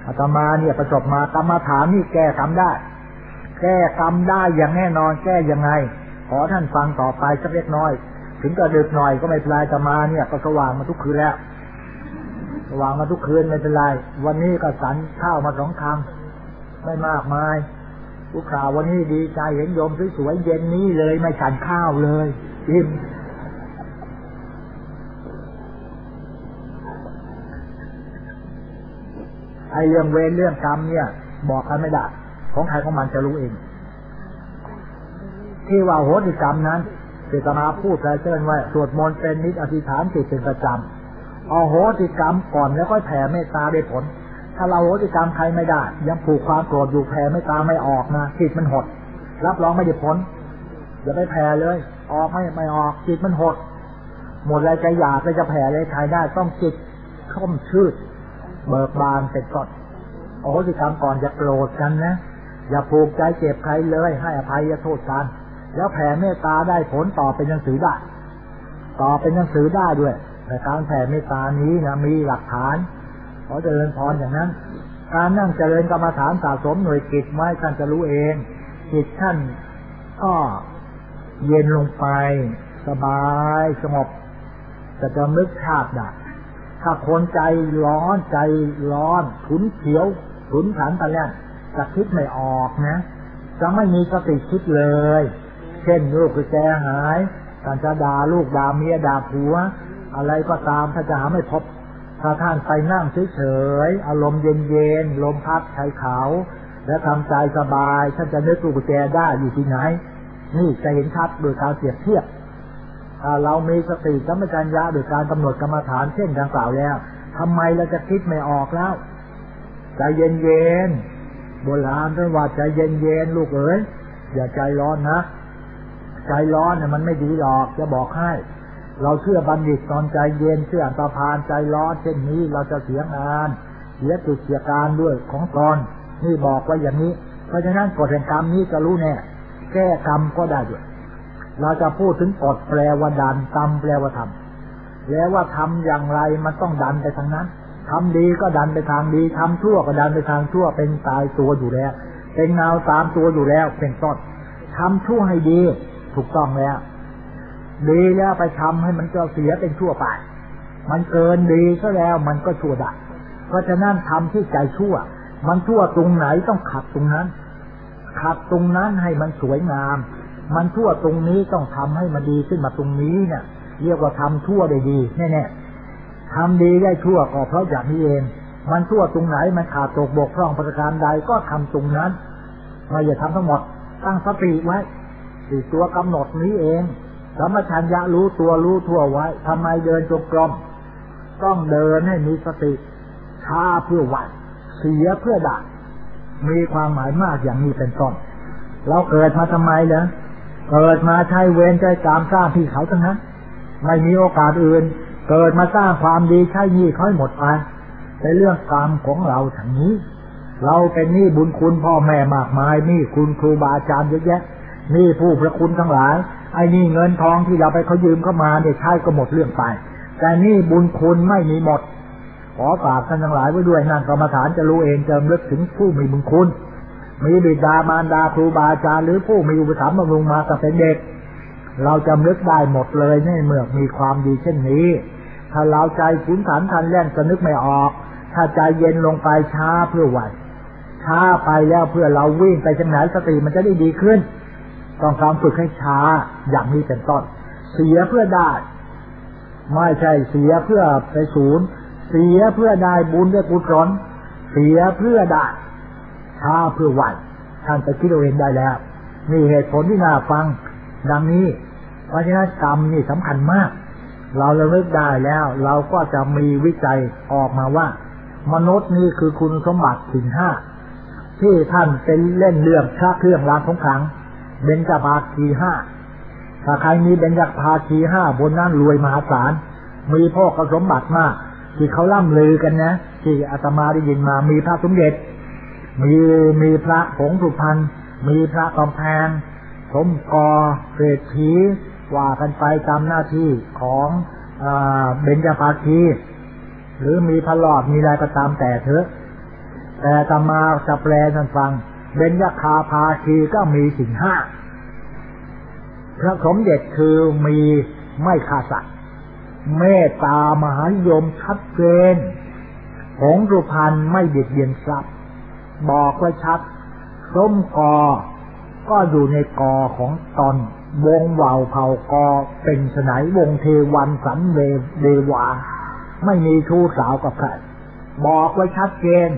อาตมาเนี่ยประสบมากรรมฐานนี่แก้ทำได้ แก้กรรมได้อย่างแน่นอนแก้ยังไง ขอท่านฟังต่อไปสักเล็กน้อย ถึงจะดึกหน่อยก็ไม่เป็นไรจะมาเนี่ยก็สว่างมาทุกคืนแล้ว สว่างมาทุกคืนไม่เป็นไร วันนี้ก็สันข้าวมาสองคำไม่มากมายลูกข่าววันนี้ดีใจเห็นโยมสวยๆเย็นนี้เลยไม่ฉันข้าวเลยอิ่มไอเรื่องเวรเรื่องกรรมเนี่ย บอกกันไม่ได้ ของใครของมันจะรู้เอง ที่ว่าโหติกรรมนั้นเจตนาพูดแต่เชิญว่าสวดมนต์เป็นนิจอธิษฐานจิตเป็นประจำเอาโหติกรรมก่อนแล้วก็แผ่เมตตาได้ผล ถ้าเราโหติกรรมใครไม่ได้ ยังผูกความโกรธอยู่แผ่เมตตาไม่ออกนะจิตมันหด รับรองไม่ได้ผลอย่าไปแผ่เลย ออกไม่ไม่ออกจิตมันหด หมดอะไรใจอยากจะแผ่เลยใครได้ต้องจิตค่อมชืดเบิกบานเป็นก่อนโอ้ติกรรมก่อนจะโกรธกันนะ อย่าผูกใจเจ็บใครเลยให้อภัยโทษกัน แล้วแผ่เมตตาได้ผลต่อเป็นหนังสือได้ ต่อเป็นหนังสือได้ด้วยในการแผ่เมตตานี้นะมีหลักฐานขอเจริญพรอย่างนั้น การนั่งเจริญกรรมฐานสะสมหน่วยกิจไว้ท่านจะรู้เองจิตท่านก็เย็นลงไป สบายสงบจะจะนึกชาติได้ถ้าคนใจร้อนใจร้อนขุนเขียวขุนขันตะแล่น จะคิดไม่ออกนะ จะไม่มีสติคิดเลย เช่นลูกคือแกหายการจะด่าลูกด่าเมียด่าผัว อะไรก็ตามถ้าจะหาไม่พบ ถ้าท่านไปนั่งเฉยๆอารมณ์เย็นๆลมพัดชายเขา และทำใจสบายท่านจะนึกลูกแกได้อยู่ที่ไหน นี่จะเห็นชัดโดยการเสียบเทียบถ้าเรามีสติสัมปชัญญะโดยการกำหนดกรรมฐานเช่นดังกล่าวแล้วทำไมเราจะคิดไม่ออกแล้วใจเย็นๆ โบราณท่านว่าใจเย็นๆลูกเอ๋ยอย่าใจร้อนนะ ใจร้อนเนี่ยมันไม่ดีหรอกจะบอกให้ เราเชื่อบัณฑิตตอนใจเย็นเชื่ออันตรพานใจร้อนเช่นนี้เราจะเสียงานเสียจุดเสียการด้วยของตอนนี่บอกว่าอย่างนี้ เพราะฉะนั้นกฎแห่งกรรมนี้จะรู้แน่แก้กรรมก็ได้ด้วยเราจะพูดถึงกฎแปลว่าดันกรรมแปลว่าทำแล้วว่าทำอย่างไรมันต้องดันไปทางนั้น ทำดีก็ดันไปทางดีทำชั่วก็ดันไปทางชั่ว เป็นตายตัวอยู่แล้ว เป็นเงาตามตัวอยู่แล้ว เป็นต้นทำชั่วให้ดี ถูกต้องแล้ว ดีแล้วไปทำให้มันก็เสียเป็นชั่วไป มันเกินดีก็แล้วมันก็ชั่วได้เพราะฉะนั้นทำที่ใจชั่ว มันชั่วตรงไหนต้องขัดตรงนั้น ขัดตรงนั้นให้มันสวยงาม มันชั่วตรงนี้ต้องทำให้มันดีขึ้นมาตรงนี้เนี่ยเรียกว่าทำชั่วได้ดีแน่ๆ ทำดีได้ชั่วก็เพราะอย่างนี้เอง มันชั่วตรงไหนมันขาดตกบกพร่องประการใดก็ทำตรงนั้นไม่อย่าทำทั้งหมด ตั้งสติไว้ติตัวกำหนดนี้เองสมชัญญะรู้ตัวรู้ทั่วไว้ทำไมเดินจงกรมต้องเดินให้มีสติช้าเพื่อหวัดเสียเพื่อดักมีความหมายมากอย่างนี้เป็นต้นเราเกิดมาทำไมเหรอเกิดมาใช้เวรใจกรรมสร้างที่เขาทั้งนั้นไม่มีโอกาสอื่น เกิดมาสร้างความดีใช้ยี่ค่อยหมดไปในเรื่องกรรมของเราทางนี้ เราเป็นหนี่บุญคุณพ่อแม่มากมายหนี่คุณครูบาอาจารย์เยอะแยะหนี่ผู้พระคุณทั้งหลายไอ้นี่เงินทองที่เราไปเขายืมเข้ามาเนี่ยใช้ก็หมดเรื่องไป แต่นี่บุญคุณไม่มีหมด ขอฝากท่านทั้งหลายไว้ด้วยนั่งกรรมฐานจะรู้เองจะเลิกถึงผู้มีบุญคุณ มีบิดามารดาครูบาอาจารย์หรือผู้มีอุปถัมภ์บำรุงมาตั้งแต่เด็ก เราจำลึกได้หมดเลยในเมื่อมีความดีเช่นนี้ ถ้าเราใจขุนขันทันแล่นจะนึกไม่ออก ถ้าใจเย็นลงไปช้าเพื่อไหวช้าไปแล้วเพื่อเราวิ่งไปจังไหนสติมันจะได้ดีขึ้น ต้องการฝึกให้ช้าอย่างนี้เป็นต้น เสียเพื่อได้ ไม่ใช่เสียเพื่อไปศูนย์ เสียเพื่อได้บุญด้วยกุศลเสียเพื่อได้ช้าเพื่อไหวท่านจะคิดเอาเองได้แล้วนี่เหตุผลที่น่าฟัง ดังนี้ เพราะฉะนั้นกรรมนี่สำคัญมาก เราระลึกได้แล้ว เราก็จะมีวิจัยออกมาว่า มนุษย์นี่คือคุณสมบัติสิ่งห้าที่ท่านเป็นเล่นเรื่องชาเครื่องรางของขลังเบญจภาคีห้าถ้าใครมีเบญจภาคีห้าบนนั้นรวยมหาศาลมีพ่อกสมบัติมาก ที่เขาล่ำลือกันนะ ที่อาตมาได้ยินมามีพระสมเด็จ มีมีพระผงสุพรรณมีพระกำแพงสมกอเศรษฐี ว่ากันไปตามหน้าที่ของเบญจภาคีหรือมีพระหลอดมีอะไรก็ตามแต่เถอะ แต่อามาจะแปลท่านฟัง เบญจคาภาคีก็มีสิ่งห้าพระสมเด็จคือมีไม่ขาดสัตว์เมตตามหานิยมชัดเจนหงสุพรรณไม่เบียดเบียนทรัพย์ บอกไว้ชัดส้มกอ ก็อยู่ในกอของตอน วงวาวเผากอเป็นสไนวงเทวันสันเวเดวา ไม่มีชู้สาวกับใครบอกไว้ชัดเจน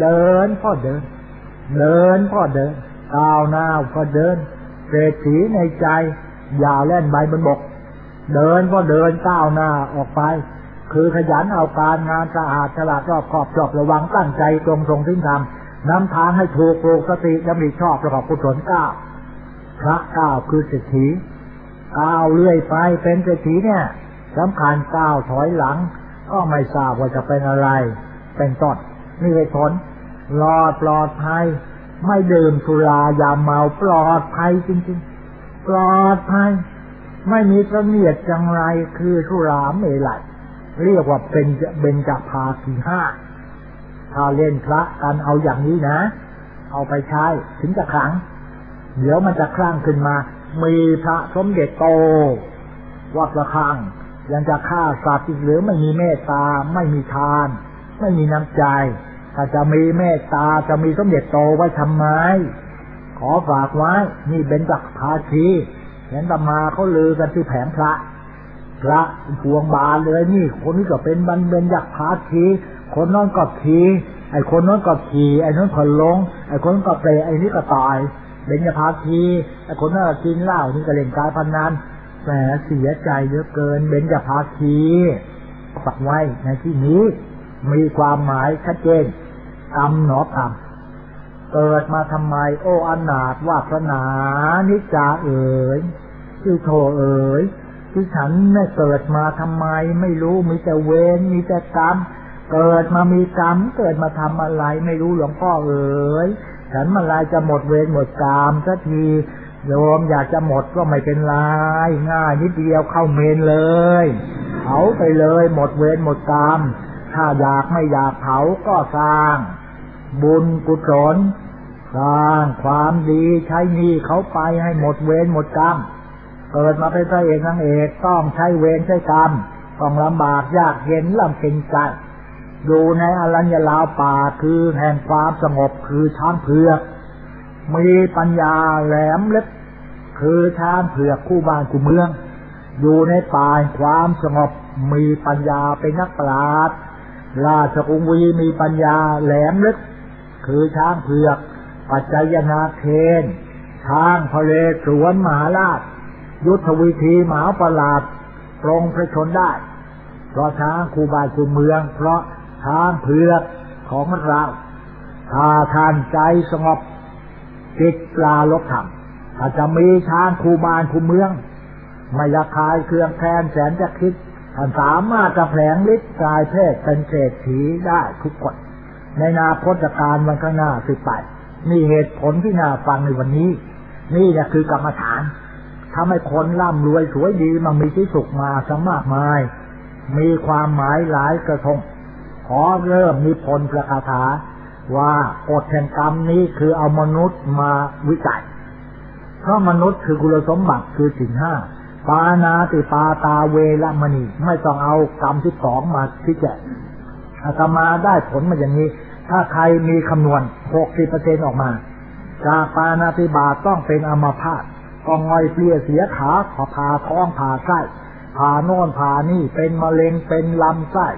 เดินก็เดิน เดินก็เดินก้าวหน้าก็เดินเศรษฐีในใจ อย่าเล่นใบบนบก เดินก็เดินก้าวหน้าออกไป คือขยันเอาการงานสะอาดฉลาดรอบขอบจอบระวังตั้งใจตรงตรงทิ้งทำนำทางให้ถูกปลูกสติจะมีชอบประกอบกุศลก้าว พระก้าวคือเศรษฐีก้าวเลื่อยไปเป็นเศรษฐีเนี่ยสำคัญก้าวถอยหลัง ก็ไม่ทราบว่าจะเป็นอะไร เป็นต้นนี่เหตุผลรอดปลอดภัย ไม่ดื่มสุรายาเมาปลอดภัยจริงๆ ปลอดภัย ไม่มีประเนียดจังไรคือสุราเมลัยเรียกว่าเป็นเบญจภาคีห้าถ้าเล่นพระกันเอาอย่างนี้นะ เอาไปใช้ถึงจะขลัง เดี๋ยวมันจะคลั่งขึ้นมา มีพระสมเด็จโต วัดละคังยังจะฆ่าสัตว์อีกหรือไม่มีเมตตา ไม่มีทาน ไม่มีน้ำใจ ถ้าจะมีเมตตาจะมีสมเด็จโตไว้ทำไม ขอฝากไว้ นี่เป็นจักภาชีเห็นตมาเขาลือกันที่แผงพระ พระพวงบาเลยนี่ คนนี้ก็เป็นบันเบนยักษ์พาชีคนนั้นก็ขี่ไอ้คนนั้นก็ขี่ไอ้นั้นก็ลง ไอ้คนนั้นก็เตะไอ้นี้ก็ตาย เบญจภาคีไอ้คนนั้นก็กินเหล้านี่ก็เล่นการพนันแหมเสียใจเยอะเกิน เบญจภาคีฝักไว้ในที่นี้มีความหมายชัดเจนกรรมหนอกรรมเกิดมาทำไม โอ้อนาถวาสนา นิจาเอ๋ยชื่อโทเอ๋ยที่ฉันไม่ยเกิดมาทำไม ไม่รู้มีแต่เวรมีแต่กรรมเกิดมามีกรรมเกิดมาทำอะไร ไม่รู้หลวงพ่อเอ๋ย ฉันมาลายจะหมดเวรหมดกรรมสักทีโยมอยากจะหมดก็ไม่เป็นไรง่ายนิดเดียวเข้าเมนเลยเผาไปเลยหมดเวรหมดกรรมถ้าอยากไม่อยากเผาก็สร้าง บุญกุศลสร้างความดีใช้หนี้เขาไปให้หมดเวรหมดกรรมเกิดมาเป็นพระเอกนางเอกต้องใช้เวรใช้กรรมต้องลำบากยากเย็นลำเค็ญใจ อยู่ในอรัญญลาวป่าคือแห่งความสงบคือช้างเผือก มีปัญญาแหลมเล็กคือช้างเผือกคู่บ้านคู่เมือง อยู่ในป่าความสงบมีปัญญาเป็นนักปราชญ์ราชกุงวีมีปัญญาแหลมลึก คือช้างเผือก ปัจจัยนาเทนช้างทะเลสวนมหาราช ยุทธวิธีหมาประหลาดปรงพระชนได้ เพราะช้างคูบานคูเมือง เพราะ ช้างเผือกของเราถ้าท่านใจสงบจิตปลาลบธรรมถ้าจะมีช้างคูบานคูเมืองไม่ยาคายเครื่องแทนแสนจะคิดท่านสามารถจะแผลงฤทธิ์กายเพศเป็นเศรษฐีได้ทุกคน ในนาคตการวันข้างหน้าสิบไปนี่เหตุผลที่น่าฟังในวันนี้ นี่แหละคือกรรมฐานทำให้คนร่ำรวยสวยดีมันมีที่สุขมาสมากมาย มีความหมายหลายกระทง ขอเริ่มมีผลประคาถา ว่ากฎแห่งกรรมนี้คือเอามนุษย์มาวิจัย เพราะมนุษย์คือคุณสมบัติคือสิ่งห้าปานาติปาตาเวรมณีไม่ต้องเอากรรมที่สองมาที่จะอาตมาได้ผลมาอย่างนี้ ถ้าใครมีคำนวณหกสิบเปอร์เซ็นออกมาจากปานาติบาตต้องเป็นอมาพาตก็งอยเปลี่ยเสียขาขอผ่าท้องผ่าไส้ผ่าโน่นผ่านี่เป็นมะเร็งเป็นลำไส้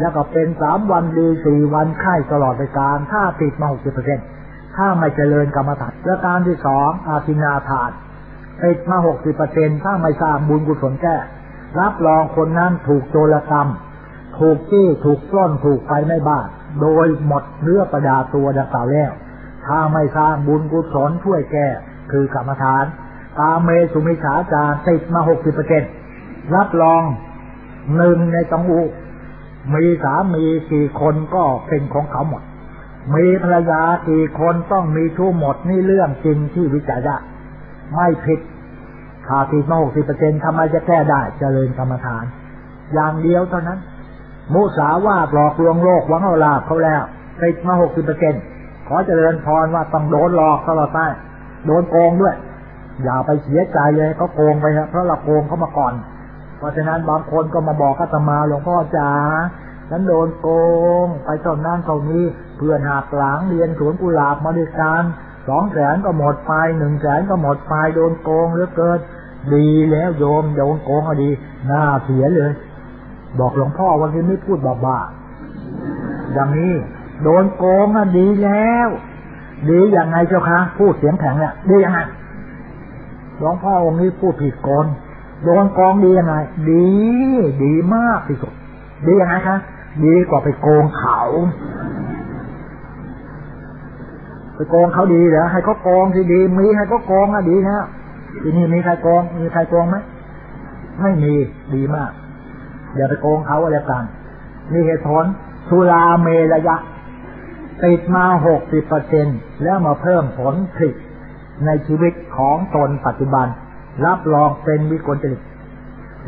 แล้วก็เป็นสามวันดีสี่วันไข้ตลอดไปการ ถ้าติดมาหกสิบเปอร์เซ็นถ้าไม่เจริญกรรมฐานและการที่สองอาทินาทานติดมาหกสิบเปอร์เซ็นถ้าไม่สร้างบุญกุศลแก้ รับรองคนนั้นถูกโจรกรรม ถูกจี้ถูกปล้นถูกไฟไม่บ้านโดยหมดเนื้อประดาตัวดังกล่าวแล้ว ถ้าไม่สร้างบุญกุศลช่วยแก้คือกรรมฐาน ตาเมสุมิฉาจารติดมาหกสิบเปอร์เซ็นรับรองหนึ่งในสองอู มีสามีกี่คนก็เป็นของเขาหมด มีภรรยากี่คนต้องมีชู้หมดนี่เรื่องจริงที่วิจัยได้ไม่ผิดขาดติดมาหกสิบเปอร์เซ็นทำไมจะแก้ได้เจริญกรรมฐาน อย่างเดียวเท่านั้น มุสาวาหลอกลวงโลกหวังเอาลาบเขาแล้วติดมาหกสิบเปอร์เซ็นขอเจริญพรว่าต้องโดนหลอกตลอดไปโดนโกงด้วย อย่าไปเสียใจเลยเขาโกงไปครับเพราะเราโกงเขามาก่อน เพราะฉะนั้นบางคนก็มาบอกกัตมาหลวงพ่อจ๋าฉันโดนโกง ไปตอนนั้นตรงนี้เพื่อนหักหลังเรียนสวนกุหลาบมาด้วยกันสองแสนก็หมดไปหนึ่งแสนก็หมดไปโดนโกงเหลือเกินดีแล้วโยมโดนโกงก็ดีน่าเสียเลย บอกหลวงพ่อวันนี้ไม่พูดบ้าๆอย่างนี้ โดนโกงอะดีแล้ว ดีอย่างไงเจ้าคะ พูดเสียงแข็งเนี่ยดียังไงหลวงพ่อองค์นี้พูดผิดกน โดนโกงดียังไง ดี ดีมากที่สุด ดียังไงคะ ดีกว่าไปโกงเขา ไปโกงเขาดีเหรอ ให้เขาโกงที่ดี มีให้เขาโกงอะดีนะที่นี่มีใครโกง มีใครโกงไหม ไม่มี ดีมาก อย่าไปโกงเขาอะไรกันมีเหตุผลสุราเมรยะ ติดมาหกสิบเปอร์เซ็นแล้วมาเพิ่มผลผลิตในชีวิตของตนปัจจุบัน รับรองเป็นวิกลจริต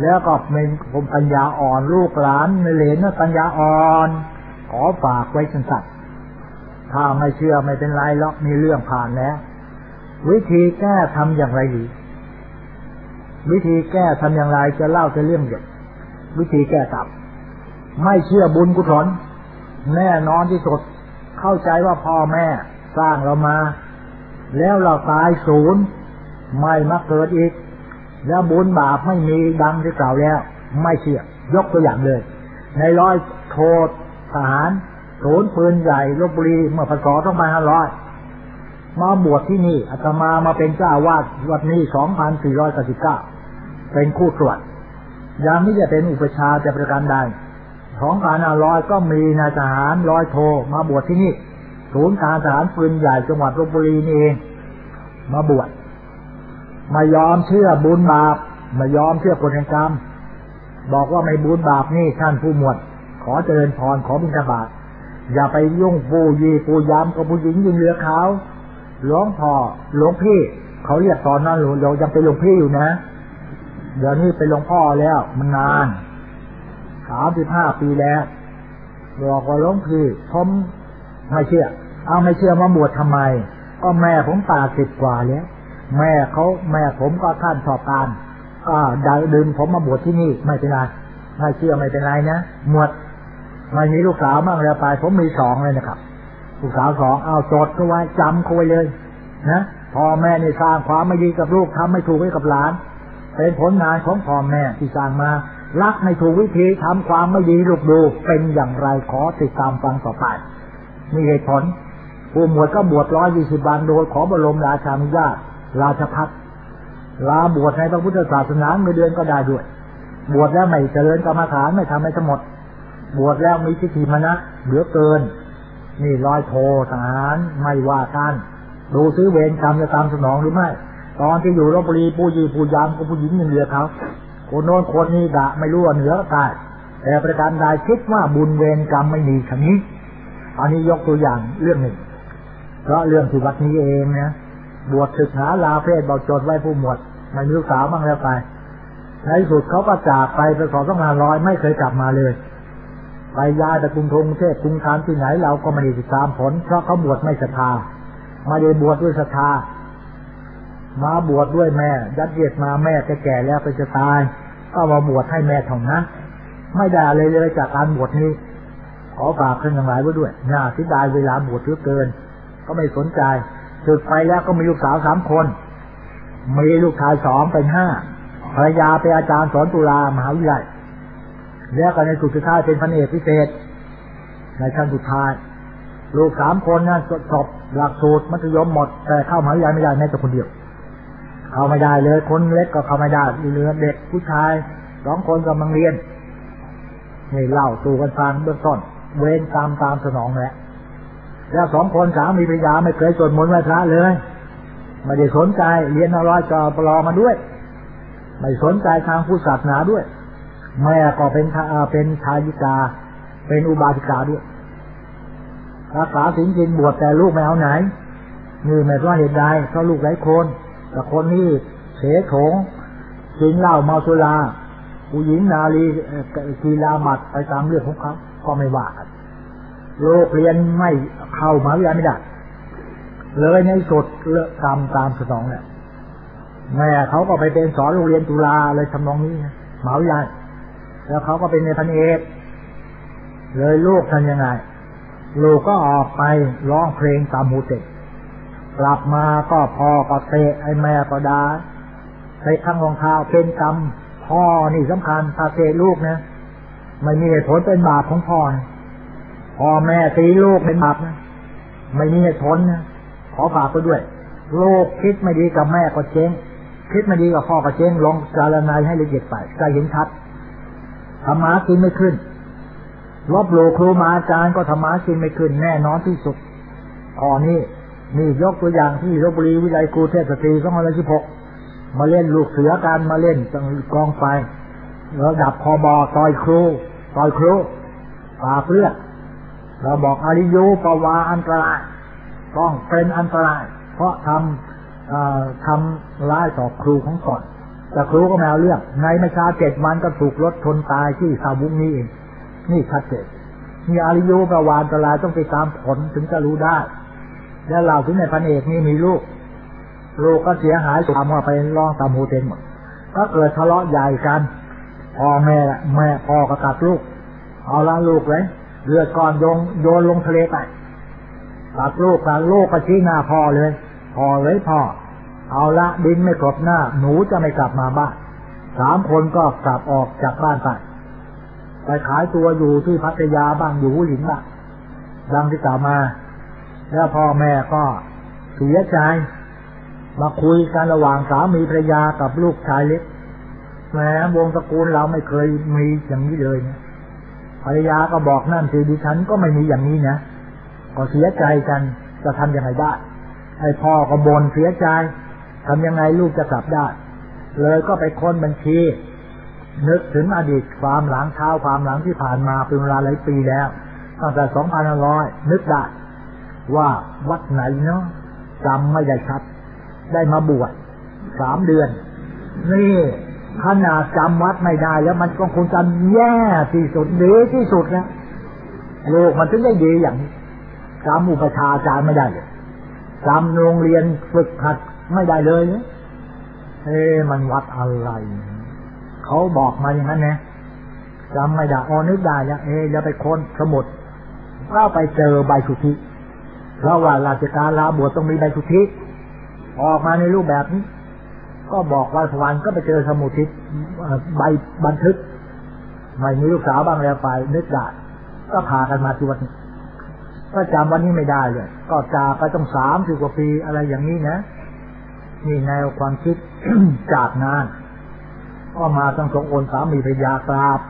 แล้วก็เป็นผมปัญญาอ่อนลูกหลานในเหลนปัญญาอ่อน ขอฝากไว้สั้นๆถ้าไม่เชื่อไม่เป็นไรหรอกมีเรื่องผ่านแล้ว วิธีแก้ทำอย่างไรดีวิธีแก้ทำอย่างไรจะเล่าจะเรื่องเด็ดวิธีแก้ตับ ไม่เชื่อบุญกุศลแน่นอนที่สุดเข้าใจว่าพ่อแม่สร้างเรามา แล้วเราตายศูนย์ ไม่มาเกิดอีก แล้วบุญบาปไม่มีดังที่กล่าวแล้ว ไม่เชื่อยกตัวอย่างเลย ในร้อยโทษทหารศูนย์ปืนใหญ่ลบบุรีเมื่อพศ2500มาบวชที่นี่อาตมามาเป็นเจ้าวาดวัดนี้2499เก้าเป็นคู่ตรวจยามนี้จะเป็นอุปชาจะประการใดของการอาร้อยก็มีนายทหารร้อยโทมาบวชที่นี่ ศูนย์การทหารปืนใหญ่จังหวัดลบบุรีนี่เอง มาบวช ไมายอมเชื่อบุญบาปไมายอมเชื่อกฎแห่งกรรมบอกว่าไม่บุญบาปนี่ท่านผู้หมวด ขอเจริญพรขอบิณฑบาตอย่าไปยุ่งปูยีปูยามกับผู้หญิงยิงเรือเขาหลวงพ่อหลวงพี่ เขาเรียกตอนนั้นหลวงเรายังเป็นหลวงพี่อยู่นะ เดี๋ยวนี้เป็นหลวงพ่อแล้ว มันนานสามสิบห้าปีแล้วบอกว่าหลวงพี่ผมไม่เชื่อ เอาไม่เชื่อมาบวชทำไม ก็แม่ผมตาสิบกว่าแล้ว แม่เขาแม่ผมก็ท่านสอบการก็ได้ดึงผมมาบวชที่นี่ไม่เป็นไรไม่เชื่อไม่เป็นไรนะหมวดไม่มีลูกสาวบ้างแล้วไป ผมมีสองเลยนะครับ ลูกสาวสองเอาจดเขาไว้จำเขาไว้เลย นะพ่อแม่นี่สร้างความไม่ดีกับลูกทำไม่ถูกไว้กับหลาน เป็นผลงานของพ่อแม่ที่สร้างมารักไม่ถูกวิธีทำความไม่ดีลูกดู เป็นอย่างไรขอติดตามฟังต่อไปมีเหตุผลผู้หมวดก็บวชร้อยยี่สิบวันโดยขอบรมราชานุญาต ราชพัฒลาบวชในพระพุทธศาสนาเมื่อเดือนก็ได้ด้วย บวชแล้วไม่เจริญกรรมฐานไม่ทำให้ทั้งหมด บวชแล้วมีทิฏฐิมณะเหลือเกิน นี่ร้อยโททหารไม่ว่ากันดูซื้อเวรกรรมจะตามสนองหรือไม่ ตอนที่อยู่รบบุรีผู้ยีผู้ยามก็ผู้หญิงยังเหลือเขาคนโน้นคนนี้ด่าไม่รู้ว่าเหนือตายแต่ประการใดคิดว่าบุญเวรกรรมไม่มีชนี้ อันนี้ยกตัวอย่างเรื่องหนึ่งเพราะเรื่องที่วัดนี้เองนะ บวชศึกษาลาเพศบอกจดไว้ผู้หมวดไม่มีลูกสาวบ้างแล้วไปในสุดเขาก็จากไปไปสองสองงานร้อยไม่เคยกลับมาเลยไปยาแต่กรุงทงเทพกรุงทานที่ไหนเราก็ไม่ได้ติดตามผล เพราะเขาบวชไม่ศรัทธามาได้บวชด้วยศรัทธามาบวชดด้วยแม่ ยัดเยียดมาแม่จะแก่แล้วไปจะตาย ก็มาบวชให้แม่เท่านั้นไม่ได้เลยเลยจากการบวชนี้ ขอฝากเพื่อนทั้งหลายไว้ด้วยน่าทิดายเวลาบวชเยอะเกิน ก็ไม่สนใจ ศึกไปแล้วก็มีลูกสาวสามคน มีลูกชายสองเป็นห้าภรรยาเป็นอาจารย์สอนตุลามหาวิทยาลัยแล้วก็ในสุดท้ายเป็นพันเอกพิเศษ ในชั้นสุดท้าย ลูกสามคนนะจบหลักสูตรมัธยมหมด แต่เข้ามหาวิทยาลัยไม่ได้แม้แต่คนเดียว เข้าไม่ได้เลย คนเล็กก็เข้าไม่ได้เหลือเด็กผู้ชายสองคนกำลังเรียนนี่เล่าสู่กันฟังเบื้องต้น เวรตามตามสนองแหละ แล้วสองคนสามีภรรยาไม่เคยสวดมนต์ไหว้พระเลยไม่ได้สนใจเรียนอร้อยจอปลอมาด้วย ไม่สนใจทางผู้ศาสนาด้วย แม่ก็เป็นเป็นชายิกา เป็นอุบาสิกาด้วยรักษาสิงกินบวชแต่ลูกไม่เอาไหนนี่ไม่เพราะเหตุใดเพราะลูกหลายคนแต่คนนี้เสโถงกินเหล้าเมาสุราผู้หญิงนาลีกีฬาหมัดไปตามเรื่องของเขาก็ไม่ว่ากัน โลกเรียนไม่เข้ามาวิทยาไม่ได้เลยในสุดเลิกตามตามสนองเนี่ยแม่เขาก็ไปเป็นสอนโรงเรียนจุฬาเลยทำนองนี้หมาวิทยาลัยแล้วเขาก็เป็นในพันเอกเลยลูกทำยังไง ลูกก็ออกไปร้องเพลงตามหูเตะกลับมาก็พอก็เตะไอ้แม่ก็ดาเตะข้างรองเท้าเป็นกรรมพ่อนี่สำคัญถ้าเตะลูกนะไม่มีเหตุผลเป็นบาปของพ่อ พ่อแม่ตีลูกเป็นบาปนะไม่มีเหตุผลนะขอฝากไปด้วยลูกคิดไม่ดีกับแม่ก็เจ๊งคิดไม่ดีกับพ่อก็เจ๊งลองจารณาให้ละเอียดไปใจเห็นชัดธรรมะกินไม่ขึ้นลบโลครูมาอาจารย์ก็ธรรมะกินไม่ขึ้นแน่นอนที่สุดข้อนี้นี่ยกตัวอย่างที่ลบบุรีวิไลครูเทศสตรีสองพันสิบหกมาเล่นลูกเสือการมาเล่นกองไฟแล้วดับคอบอต่อยครูต่อยครูปาเพื่อ เราบอกอริยุปวาอันตรายต้องเป็นอันตราย เพราะทำทำร้ายต่อครูของก่อนแต่ครูก็ไม่เอาเรื่องในไม่ช้าเจ็ดวันก็ถูกรถชนตายที่ซาบุงนี้เองนี่ชัดเจนมีอริยุปวาอันตรายต้องไปตามผลถึงจะรู้ได้ แล้วเราถึงในพันเอกนี่มีลูกลูกก็เสียหายทำว่าไปร้องตามหูเต็นหมดก็เกิดทะเลาะใหญ่กันพ่อแม่แม่พ่อก็ตัดลูก เอาละลูกเลย เลือดก่อนโยนโยนลงทะเลไปตัดลูกตัดลูกก็ชี้หน้าพ่อเลยพ่อเลยพ่อ เอาละดินไม่กรบหน้า หนูจะไม่กลับมาบ้านสามคนก็กลับออกจากบ้านไปไปขายตัวอยู่ที่พัทยาบ้างอยู่หลินบ้างดังที่กล่าวมา แล้วพ่อแม่ก็เสียใจ มาคุยกันระหว่างสามีภรรยากับลูกชายเล็กแหมวงตระกูลเราไม่เคยมีอย่างนี้เลยนะ ภรรยาก็บอกนั่นสิดิฉันก็ไม่มีอย่างนี้นะก็เสียใจกันจะทำยังไงได้ไอ้พ่อก็บ่นเสียใจทำยังไงลูกจะกลับได้ เลยก็ไปค้นบัญชี นึกถึงอดีตความหลังเท้าความหลังที่ผ่านมาเป็นเวลาหลายปีแล้วตั้งแต่สองพันร้อยนึกได้ว่าวัดไหนเนาะจำไม่ได้ชัด ได้มาบวชสามเดือน นี่ ขนาดจำวัดไม่ได้แล้วมันก็คงจำแย่ที่สุดดีที่สุดนะโลกมันถึงได้ดีอย่างจำอุปชาจารย์ไม่ได้เลยจำโรงเรียนฝึกหัดไม่ได้เลยเอ๊มันวัดอะไร เขาบอกมาอย่างนั้นนะจำไม่ได้ออนึกได้แล้วเอ๊อย่าไปค้นสมุดเราไปเจอใบสุทธิเพราะว่าราชการลาบวชต้องมีใบสุทธิออกมาในรูปแบบนี้ ก็บอกว่าสวรรค์ก็ไปเจอสมุทิศใบบันทึกไม่มีลูกสาวบ้างแล้วไปนึกได้ก็พากันมาที่วัดนี้ก็จำวันนี้ไม่ได้เลยก็จากไปต้องสามสิบกว่าปีอะไรอย่างนี้นะนี่แนวความคิดจากงาน ก็มาตั้งสองอนสามีพยากราบ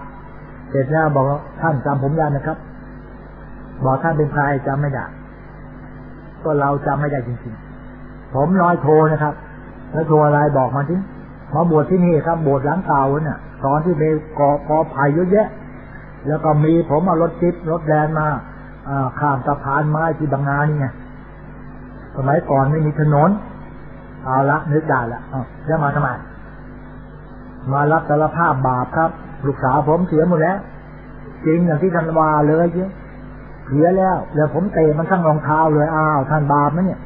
เสร็จแล้วบอกท่านจำผมได้นะครับ บอกท่านเป็นใครจำไม่ได้ก็เราจำไม่ได้จริงๆ ผมน้อยโทรนะครับ แล้วโทรอะไรบอกมาทีมาบวชที่นี่ครับบวชหลังเก่าเนี่ยตอนที่ไปกอกอไผ่เยอะแยะ แล้วก็มีผมเอารถจิ๊บรถแดนมาข้ามสะพานไม้ที่บางนานี่ไงสมัยก่อนไม่มีถนนเอาละนึกได้ละจะมาทำไมมารับสารภาพบาปครับ ลูกสาวผมเสียหมดแล้ว จริงอย่างที่ท่านว่าเลยเยอะเสียแล้ว แล้วผมเตะมันทั้งรองเท้าเลยอ้าวท่านบาปไหมเนี่ย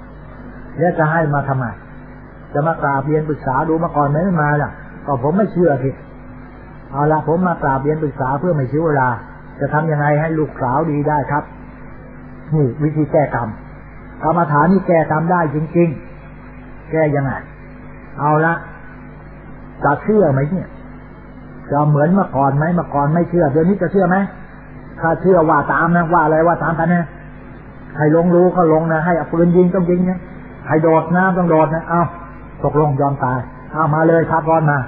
แล้วจะให้มาทำไม จะมากราบเรียนปรึกษาดูมาก่อนไหมไม่มาล่ะก็ผมไม่เชื่อทีเอาละผมมากราบเรียนปรึกษาเพื่อไม่เสียเวลา จะทำยังไงให้ลูกสาวดีได้ครับนี่วิธีแก้กรรมกรรมฐานนี่แก้กรรมได้จริง ๆ แก้ยังไง เอาละจะเชื่อไหมเนี่ยจะเหมือนเมื่อก่อนไหมเมื่อก่อนไม่เชื่อเดี๋ยวนี้จะเชื่อไหมถ้าเชื่อว่าตามนะว่าอะไรว่าตามกันนะให้ลงรู้ก็ลงนะให้อปืนยิงต้องยิงนะให้โดดน้ำต้องโดดนะเอา ตกลงยอมตายเอามาเลยพักร้อนมา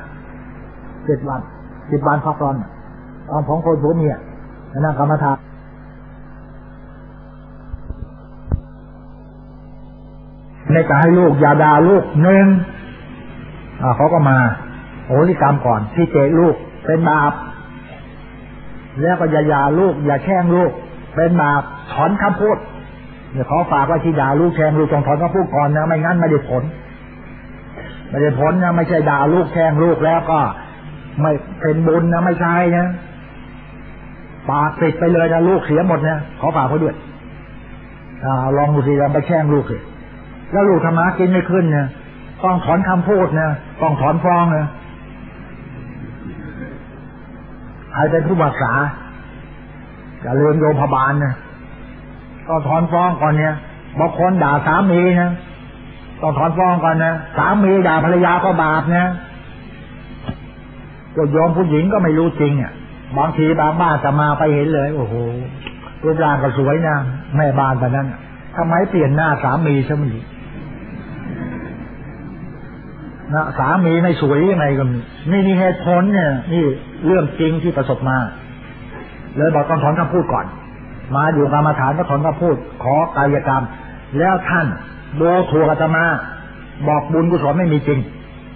เจ็ดวันเจ็ดวันพักร้อนตอนของคนผัวเมียนั่งกรรมฐานในการให้ลูกยาดาลูกหนึ่งเขาก็มาโหริกรรมก่อนที่เจลูกเป็นบาปแล้วก็อย่ายาลูก อย่าแช่งลูก เป็นบาปถอนคำพูดเนี่ยวขอฝากว่าที่ด่าลูกแช่งลูกต้องถอนคำพูดก่อนนะไม่งั้นไม่ได้ผล ไม่ได้ผลนะไม่ใช่ด่าลูกแช่งลูกแล้วก็ ไม่เป็นบุญนะไม่ใช่นะปากปิดไปเลยนะลูกเสียหมดนะขอฝากเขาด้วยอลองดูสิเราไปแช่งลูกเลยแล้วลูกธรรมะกินไม่ขึ้นเนี่ยต้องถอนคำพูดเนี่ยต้องถอนฟ้องเนี่ยใครเป็นผู้บักษาจะเรียนโยพบาลนี่ยต้องถอนฟ้องก่อนเนี่ยบางคนด่าสามีนะ ต้องถอนฟ้องก่อนนะสามีด่าภรรยาก็บาปนะก็ยอมผู้หญิงก็ไม่รู้จริงอะบางทีบางบ้านจะมาไปเห็นเลย โอ้โหรูปร่างก็สวยนะแม่บ้านแบบนั้นทำไมเปลี่ยนหน้าสามีซะไม่นะสามีไม่สวยยังไงก็มีนี่นี่เหตุผลเนี่ย นี่เรื่องจริงที่ประสบมา เลยบอกต้องถอนคำพูดก่อน มาอยู่กรรมฐานก็ถอนคำพูด ขอกายกรรม แล้วท่าน โบทัวกตมา บอกบุญกุศลไม่มีจริง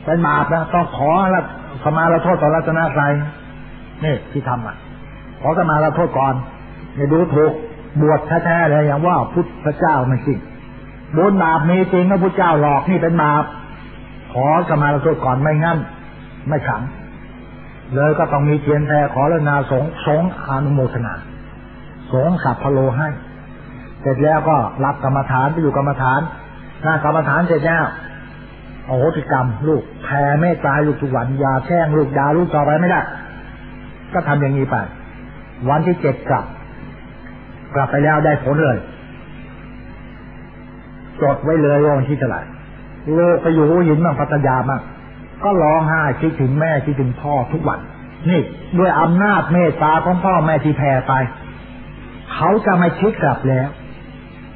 เป็นบาปนะต้องขอละสมาละโทษต่อรัตนาใจนี่ที่ทำอะ ขอสมาละโทษก่อนอย่ดูถูกบวชแท้ๆเลยอย่างว่าพุทธเจ้าไม่จริงบุญบาปมีจริงนะพุทธเจ้าหลอกนี่เป็นบาปขอสมาธิก่อนไม่งั้น ไม่ขังเลยก็ต้องมีเทียนแพรขอละนาสงสงอนุโมทนาสงสัพพโลให้ เสร็จแล้วก็รับกรรมฐานไปอยู่กรรมฐาน หน้ากรรมฐานเสร็จแล้วโอ้โหติกรรม ลูกแผ่เมตตาลูกทุกวันยาแช่งลูกยาลูกต่อไปไม่ได้ ก็ทำอย่างนี้ไป วันที่เจ็ดกลับ กลับไปแล้วได้ผลเลยจดไว้เลยว่าวันที่เท่าไหร่เลิกไปอยู่หินบ้างพัทยาบ้างก็ร้องไห้คิดถึงแม่คิดถึงพ่อทุกวัน นี่ด้วยอำนาจเมตตาของพ่อแม่ที่แผ่ไป เขาจะไม่คิดกลับแล้ว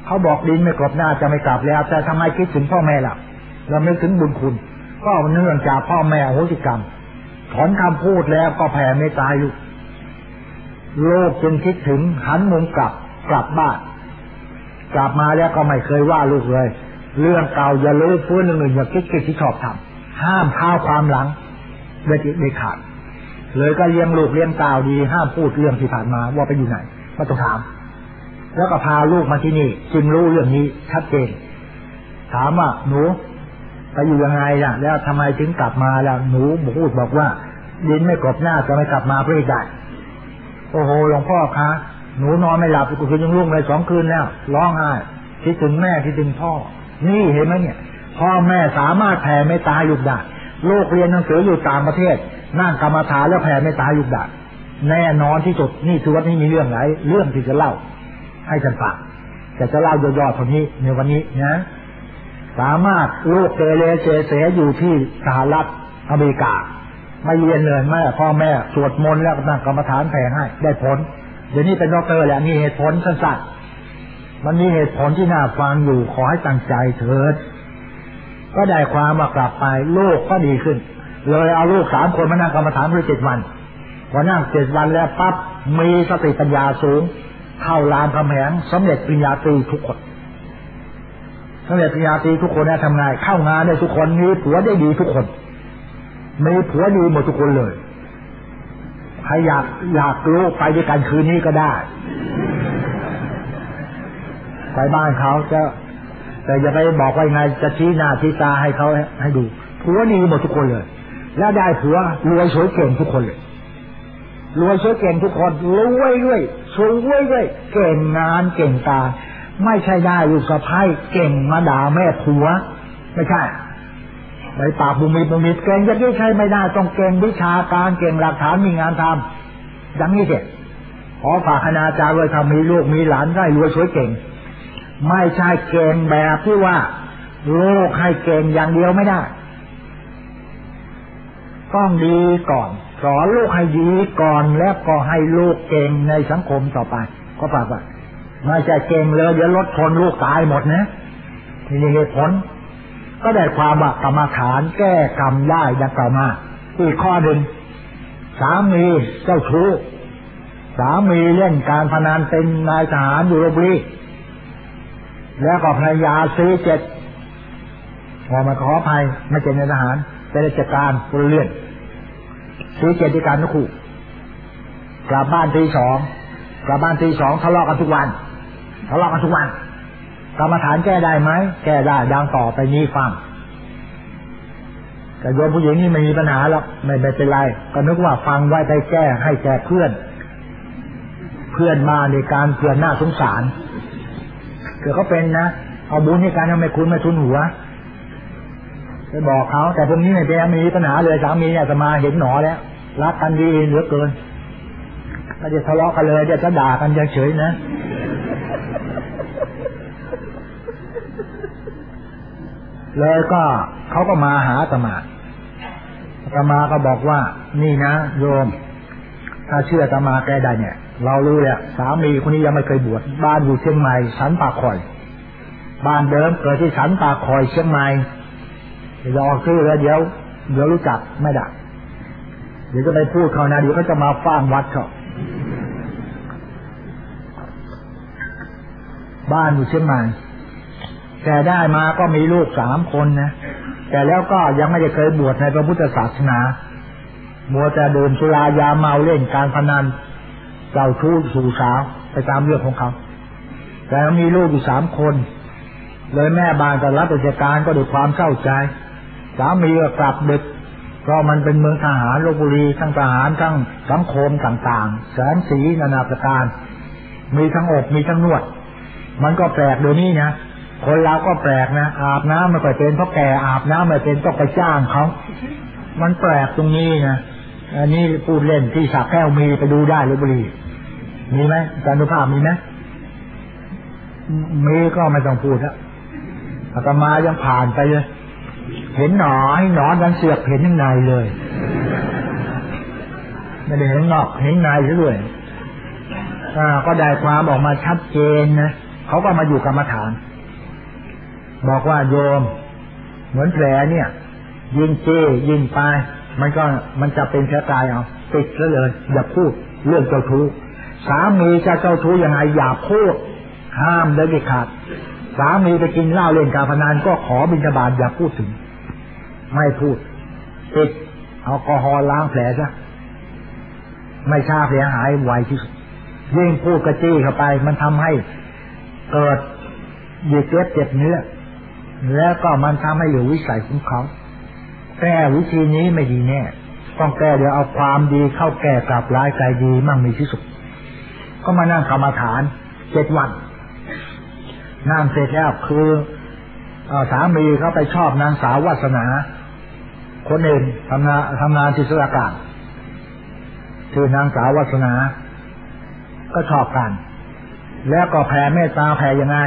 เขาบอกดินไม่กลับหน้าจะไม่กลับแล้ว แต่ทำไมคิดถึงพ่อแม่ล่ะ เราไม่ถึงบุญคุณ ก็เนื่องจากพ่อแม่โหสิกรรม ถอนคำพูดแล้วก็แผ่เมตตาอยู่ โลกจึงคิดถึงหันมุมกลับกลับบ้านกลับมาแล้วก็ไม่เคยว่าลูกเลย เรื่องเก่าอย่าลื้อฟื้นเรื่องอื่นอย่าคิดคิดที่ชอบทำห้ามเท้าความหลังเด็ดเด็ดขาดเลยก็เลี้ยงลูกเลี้ยงเก่าดีห้ามพูดเรื่องที่ผ่านมาว่าไปอยู่ไหนมาต้องถาม แล้วก็พาลูกมาที่นี่จึงรู้เรื่องนี้ชัดเจน ถามว่าหนูไปอยู่ยังไงล่ะ แล้วทำไมถึงกลับมาล่ะหนูพูดบอกว่าดินไม่กรบหน้าจะไม่กลับมาเพื่อได้โอ้โหหลวงพ่อคะหนูนอนไม่หลับกูคืนยังรุ่งเลยสองคืนแล้วร้องไห้คิดถึงแม่คิดถึงพ่อ นี่เห็นไหมเนี่ย พ่อแม่สามารถแผ่เมตตาหยุดได้ลูกเรียนหนังสืออยู่ต่างประเทศ นั่งกรรมฐานแล้วแผ่เมตตาหยุดได้แน่นอนที่สุดนี่คือว่านี่มีเรื่องไหน เรื่องที่จะเล่า ให้กันฟังแต่จะเล่าย่อๆเท่านี้ในวันนี้นะ สามารถลูกเกเรเจเสอยู่ที่สหรัฐอเมริกา ไม่เรียนเลยแม่พ่อแม่สวดมนต์แล้วนั่งกรรมฐานแผ่ให้ได้ผล เดี๋ยวนี้เป็นด็อกเตอร์แหละมีเหตุผลสั้นๆมันมีเหตุผลที่น่าฟังอยู่ขอให้ตั้งใจเถิด ก็ได้ความมากลับไปลูกก็ดีขึ้น เลยเอาลูกสามคนมานั่งกรรมฐานเพื่อเจ็ดวันพอนั่งเจ็ดวันแล้วปั๊บมีสติปัญญาสูง เข้ารามคำแหงสำเร็จปริญญาตรีทุกคนสำเร็จปริญญาตรีทุกคนได้ทำงานเข้างานได้ทุกคนมีผัวได้ดีทุกคนมีผัวดีหมดทุกคนเลยใครอยากอยากรู้ไปด้วยกันคืนนี้ก็ได้ไปบ้านเขาจะแต่อย่าไปบอกว่าไงจะชี้หน้าชี้ตาให้เขาให้ดูผัวดีหมดทุกคนเลย แล้วได้ผัวรวยสวยเก่งทุกคนเลยรวยสวยเก่งทุกคนรวยด้วย สวยด้วยเก่งงานเก่งตาไม่ใช่ได้อยู่สะพ้ายเก่งมาด่าแม่ผัว ไม่ใช่ในปากบุมีบุมีเก่งจะไม่ใช่ไม่ได้ ต้องเก่งวิชาการเก่งหลักฐานมีงานทำดังนี้เด็ขอฝากคณาจารย์เลยทำมีลูกมีหลานได้รวยสวยเก่ง ไม่ใช่เก่งแบบที่ว่าโลกให้เก่งอย่างเดียวไม่ได้ ต้องดีก่อน สอนลูกให้ดีก่อนแล้วก็ให้ลูกเก่งในสังคมต่อไป ก็ฝากว่าไม่ใช่เก่งเลยเดี๋ยวรถชนลูกตายหมดนะนี่เหตุผล ก็ได้ความว่ากรรมฐานแก้กรรมได้ดังกล่าวมาอีกข้อหนึ่งสามีเจ้าชู้สามีเล่นการพนันเป็นนายทหารอยู่ลบบุรีแล้วก็ภรรยาซื้อเจ็ดพอมาขอภัยไม่เป็นนายทหารเป็นราชการพลเรือน ซื้อเจ็ดที่การทุกคู่กลับบ้านทีสองกลับบ้านทีสองทะเลาะกันทุกวันทะเลาะกันทุกวันกรรมฐานแก้ได้ไหมแก้ได้ดังต่อไปนี้ฟังแต่โยมผู้หญิงนี่ไม่มีปัญหาหรอกไม่ไม่เป็นไรก็นึกว่าฟังไว้ไปแก้ให้แก่เพื่อน เพื่อนมาในการเพื่อนหน้าสงสารเกิดเขาเป็นนะเอาบุญให้การทำไมคุณไม่ทุนหัว ไปบอกเขาแต่พวกนี้ไม่เป็นไม่มีปัญหาเลยสามีเนี่ยจะมาเห็นหนอแล้วรักกันดีเหลือเกินไม่จะทะเลาะกันเลยจะจะด่ากันเฉยๆนะเลยก็เขาก็มาหาตมาตมาก็บอกว่า นี่นะโยม ถ้าเชื่อตมาแกได้เนี่ย เรารู้แหละสามีคนนี้ยังไม่เคยบวชบ้านอยู่เชียงใหม่สันปากคอย บ้านเดิมเกิดที่สันปากคอยเชียงใหม่ รอซื้อแล้วเดี๋ยวเดี๋ยวรู้จักไม่ได้เดี๋ยวจะไปพูดเขานะเดี๋ยวเขาจะมาฟ้างวัดเขาบ้านอยู่เชียงใหม่แต่ได้มาก็มีลูกสามคนนะแต่แล้วก็ยังไม่ได้เคยบวชในพระพุทธศาสนามัวแต่ดื่มสุรายาเมาเล่นการพนันเจ้าชู้สู่สาวไปตามเรื่องของเขา แต่มีลูกอยู่สามคน เลยแม่บ้านก็รับราชการก็ด้วยความเข้าใจ สามีก็กลับดึกเพราะมันเป็นเมืองทหารลบบุรีทั้งทหารทั้งสังคมต่างๆแสนสีนานาประการ มีทั้งอบมีทั้งนวด มันก็แปลกเดี๋ยวนี้นะคนเราก็แปลกนะอาบน้ำไม่ค่อยเป็นเพราะแก่อาบน้ำไม่เป็นต้องไปจ้างเขามันแปลกตรงนี้นะอันนี้พูดเล่นที่สักแก้วมีไปดูได้หรือบุรีมีไหมการดูภาพมีไหมมีก็ไม่ต้องพูดแล้วอาตมายังผ่านไปเลย เห็นหนอให้หนอนดันเสือกเห็นข้างในเลยไม่ได้เห็นนอกเห็นในซะด้วยอ่า ก็ได้ความออกมาชัดเจนนะเขาก็มาอยู่กรรมฐาน บอกว่าโยม เหมือนแผลเนี่ย ยิงเจยิงไปมันก็มันจะเป็นแผลตายเอาติดแล้วเลย อย่าพูดเรื่องเจ้าชู้สามีจะเจ้าชู้ยังไงอย่าพูดห้ามเลยเด็ดขาดสามีไปกินเหล้าเล่นการพนันก็ขอบิณฑบาตอย่าพูดถึง ไม่พูดติดแอลกอฮอล์ล้างแผลซะไม่ชาแผลหายไวที่สุดยิ่งพูดกระจี้เข้าไป มันทำให้เกิดเย็บเจ็บเนื้อ แล้วก็มันทำให้เหลือวิสัยของเขาแก้วิธีนี้ไม่ดีแน่ต้องแก้เดี๋ยวเอาความดีเข้าแก้กลับร้ายใจดีมั่งมีที่สุด ก็มานั่งกรรมฐานเจ็ดวันนั่งเสร็จแล้วคือสามีเขาไปชอบนางสาววาสนา คนเองทำงานทำงานที่สุรากาศคือนางสาววาสนา ก็ชอบกัน แล้วก็แผ่เมตตาแผ่ยังไง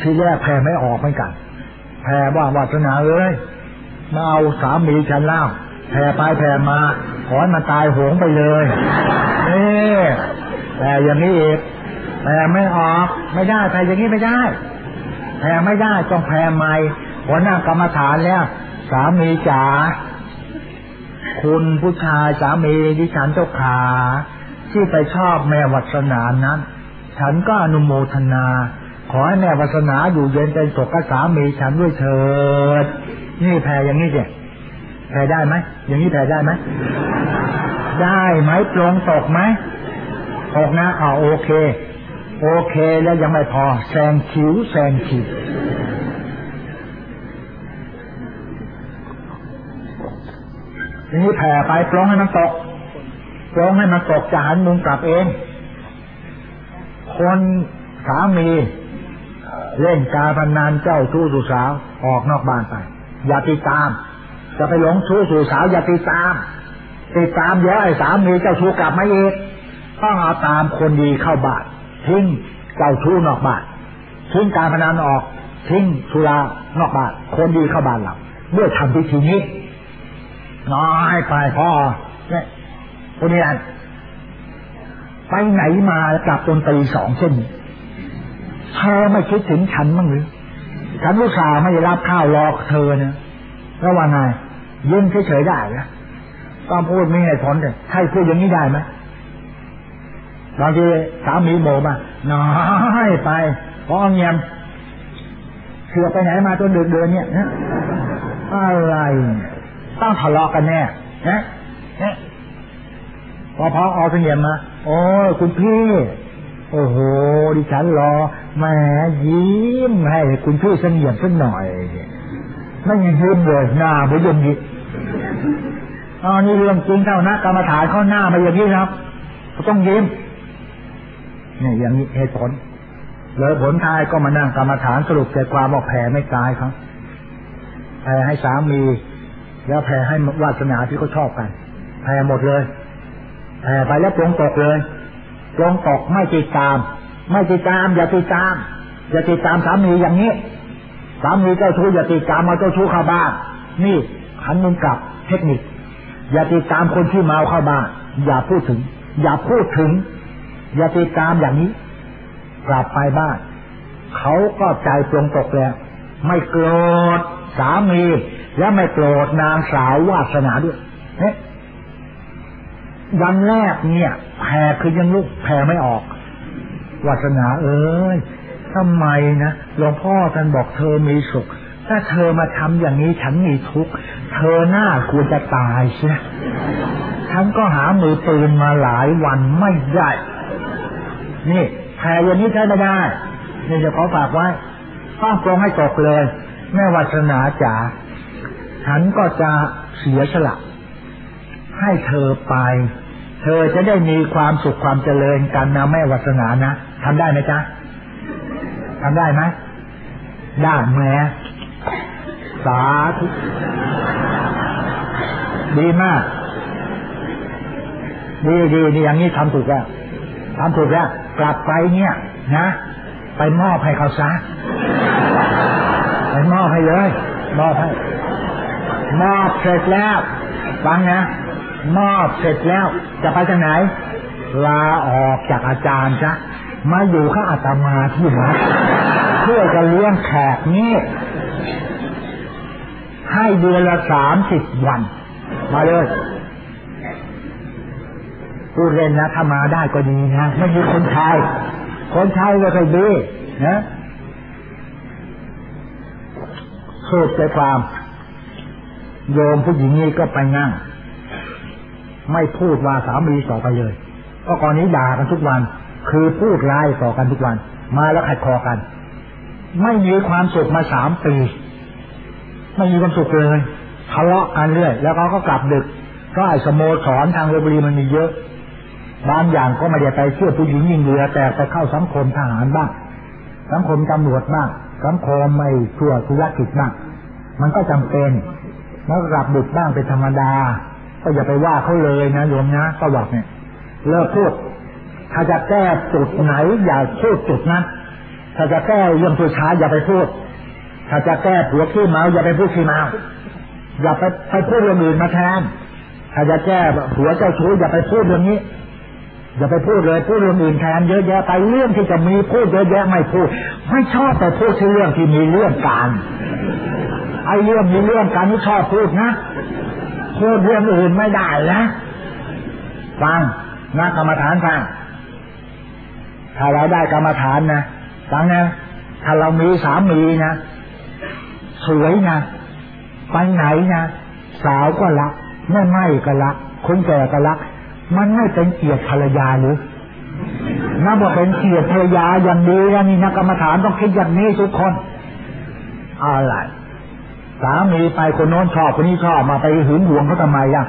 ที่แรกแผ่ไม่ออกเหมือนกัน แผ่ว่าวาสนาเอ้ยมาเอาสามีฉันเล่าแผ่ไปแผ่มาขอให้มันตายโหงไปเลยนี่แผ่อย่างนี้อีกแผ่ไม่ออก ไม่ได้แผ่อย่างนี้ไม่ได้แผ่ไม่ได้ต้องแผ่ใหม่หัวหน้ากรรมฐานแล้ว สามีจ๋าคุณผู้ชายสามีดิฉันเจ้าขาที่ไปชอบแม่วัสนานั้น ฉันก็อนุโมทนา ขอให้แม่วัสนาอยู่เย็นเป็นสุขกับสามีฉันด้วยเถิด นี่แผ่อย่างนี้เจ้แผ่ได้ไหมอย่างนี้แผ่ได้ไหมได้ไหมปรงตกไหมตกนะอ่าโอเค โอเคแล้วยังไม่พอแซงคิ้วแซงคิ้ว ทีนี้แผ่ไปปลงให้มันตกปลงให้มันตกจะหันมุมกลับเอง คนสามีเล่นการพนันเจ้าชู้สู่สาวออกนอกบ้านไป อย่าติดตาม จะไปหลงชู้สู่สาวอย่าติดตาม ติดตามเยอะไอ้สามีเจ้าชู้กลับมาอีกต้องเอาตามคนดีเข้าบ้านทิ้งเจ้าชู้นอกบ้านทิ้งการพนันออกทิ้งสุรานอกบ้านคนดีเข้าบ้านเราเมื่อทำพิธีนี้ น้อยไปพ่อเนี่ยคนนี้อันไปไหนมากลับจนตีสองเช่นเธอไม่คิดถึงฉันบ้างหรือ ฉันอุตส่าห์ไม่ได้รับข้าวรอเธอเนี่ยแล้วว่าไงยิ้มเฉยๆได้นะต้องพูดไม่ให้ผลเลยใช่พูดอย่างนี้ได้ไหมบางทีสามีโมมาน้อยไปพอเงียบเสือไปไหนมาจนดึกเดือนเนี่ยนะอะไร ต้องทะเลาะกันแน่นะนะพอพอเอาเสียงมา โอ้คุณพี่โอ้โห ดิฉันรอแหมยิ้มให้คุณพี่เสงี่ยมสักหน่อยไม่ยังยิ้มเลยหน้าไม่ยิ้มยิ้มอ๋อนี่เรื่องจริงเท่านะกรรมฐานข้อหน้ามาอย่างนี้ครับต้องยิ้มเนี่ยอย่างนี้เหตุผลเลยผลท้ายก็มานั่งกรรมฐานสรุปใจความบอกแผ่ไม่ตายครับแผ่ให้สามี แล้วแผ่ให้วาสนาที่เขาชอบกันแผ่หมดเลยแผ่ไปแล้วปรงตกเลยปรงตกไม่ติดตาม ไม่ติดตาม อย่าติดตาม อย่าติดตามสามีอย่างนี้สามีเจ้าชู้อย่าติดตามมาเจ้าชู้เข้าบ้านนี่ขันมุนกลับเทคนิค อย่าติดตามคนที่เมาเข้าบ้านอย่าพูดถึง อย่าพูดถึง อย่าติดตามอย่างนี้กลับไปบ้านเขาก็ใจปรงตกแล้ว ไม่โกรธ สามี และไม่โกรธนางสาววาสนาด้วยเนี่ยวันแรกเนี่ยแผ่คือยังลุกแผ่ไม่ออกวาสนาเอ้ยทำไมนะหลวงพ่อท่านบอกเธอมีสุข ถ้าเธอมาทำอย่างนี้ฉันมีทุกข์เธอหน้าควรจะตายใช่ฉันก็หามือปืนมาหลายวันไม่ได้นี่แผ่อย่างนี้ใช้ไม่ได้นี่จะขอฝากไว้ต้องปรงให้ตกเลย แม่วาสนาจ๋าฉันก็จะเสียสละให้เธอไป เธอจะได้มีความสุขความเจริญกันนะแม่วาสนานะทำได้ไหมจ๊ะทำได้ไหมได้แม่สาธุดีมาก ดีดีดีอย่างนี้ทำถูกแล้วทำถูกแล้วกลับไปเนี่ย นะ ไปมอบให้เขาซะ ไปมอบให้เลยมอบให้มอบเสร็จแล้วฟังนะมอบเสร็จแล้ว จะไปทางไหน ลาออกจากอาจารย์ซะมาอยู่ข้าอาตมาที่วัดเพื่อจะเลี้ยงแขกนี่ให้เดือนละสามสิบวัน มาเลยพูดเล่นนะถ้ามาได้ก็ดีนะไม่มีคนชายคนชายก็เคยดีนะ สุดใจความ โยมผู้หญิงนี้ก็ไปนั่ง ไม่พูดว่าสามีต่อไปเลยก็ก่อนนี้ด่ากันทุกวัน คือพูดร้ายต่อกันทุกวัน มาแล้วขัดคอกัน ไม่มีความสุขมาสามปีไม่มีความสุขเลยทะเลาะกันเรื่อยแล้วเขาก็กลับดึกก็ไอ้สโมสรทางเรบรีมันมีเยอะบางอย่างก็ไม่ได้ไปเชื่อผู้หญิงยิงเรือแต่ไปเข้าสังคมทหารบ้างสังคมตำรวจบ้าง สังคมไม่ชั่วธุรกิจบ้างมันก็จำเป็นแล้วกลับดึกบ้างเป็นธรรมดา ก็อย่าไปว่าเขาเลยนะโยมนะก็บอกเนี่ยเลิกพูดถ้าจะแก้จุดไหน อย่าพูดจุดนั้นถ้าจะแก้เรื่องผู้ชายอย่าไปพูด ถ้าจะแก้ผัวขี้เมาอย่าไปพูดขี้เมาอย่าไปไปพูดเรื่องอื่นมาแทนถ้าจะแก้ผัวเจ้าชู้อย่าไปพูดเรื่องนี้ อย่าไปพูดเลยพูดเรื่องอื่นแทนเยอะแยะไปเรื่องที่จะมีพูดเยอะแยะไม่พูด ไม่ชอบแต่พูดที่เรื่องที่มีเรื่องการไอ้เรื่องมีเรื่องการนี่ชอบพูดนะพูดเรื่องอื่นไม่ได้นะฟังนะกรรมฐานฟังถ้าเราได้กรรมฐานนะฟังนะถ้าเรามีสามีนะสวยนะไปไหนนะสาวก็รักแม่ไม่ก็รักคนแก่ก็รัก มันไม่เป็นเกียรติภรรยาหรือนับว่าเป็นเกียรติภรรยาอย่างดีนะนี่นะกกรรมฐานต้องคิดอย่างนี้ทุกคนอะไรสามีไปคนโน้นชอบคนนี้ชอบมาไปหึงหวงเขาทำไมอะ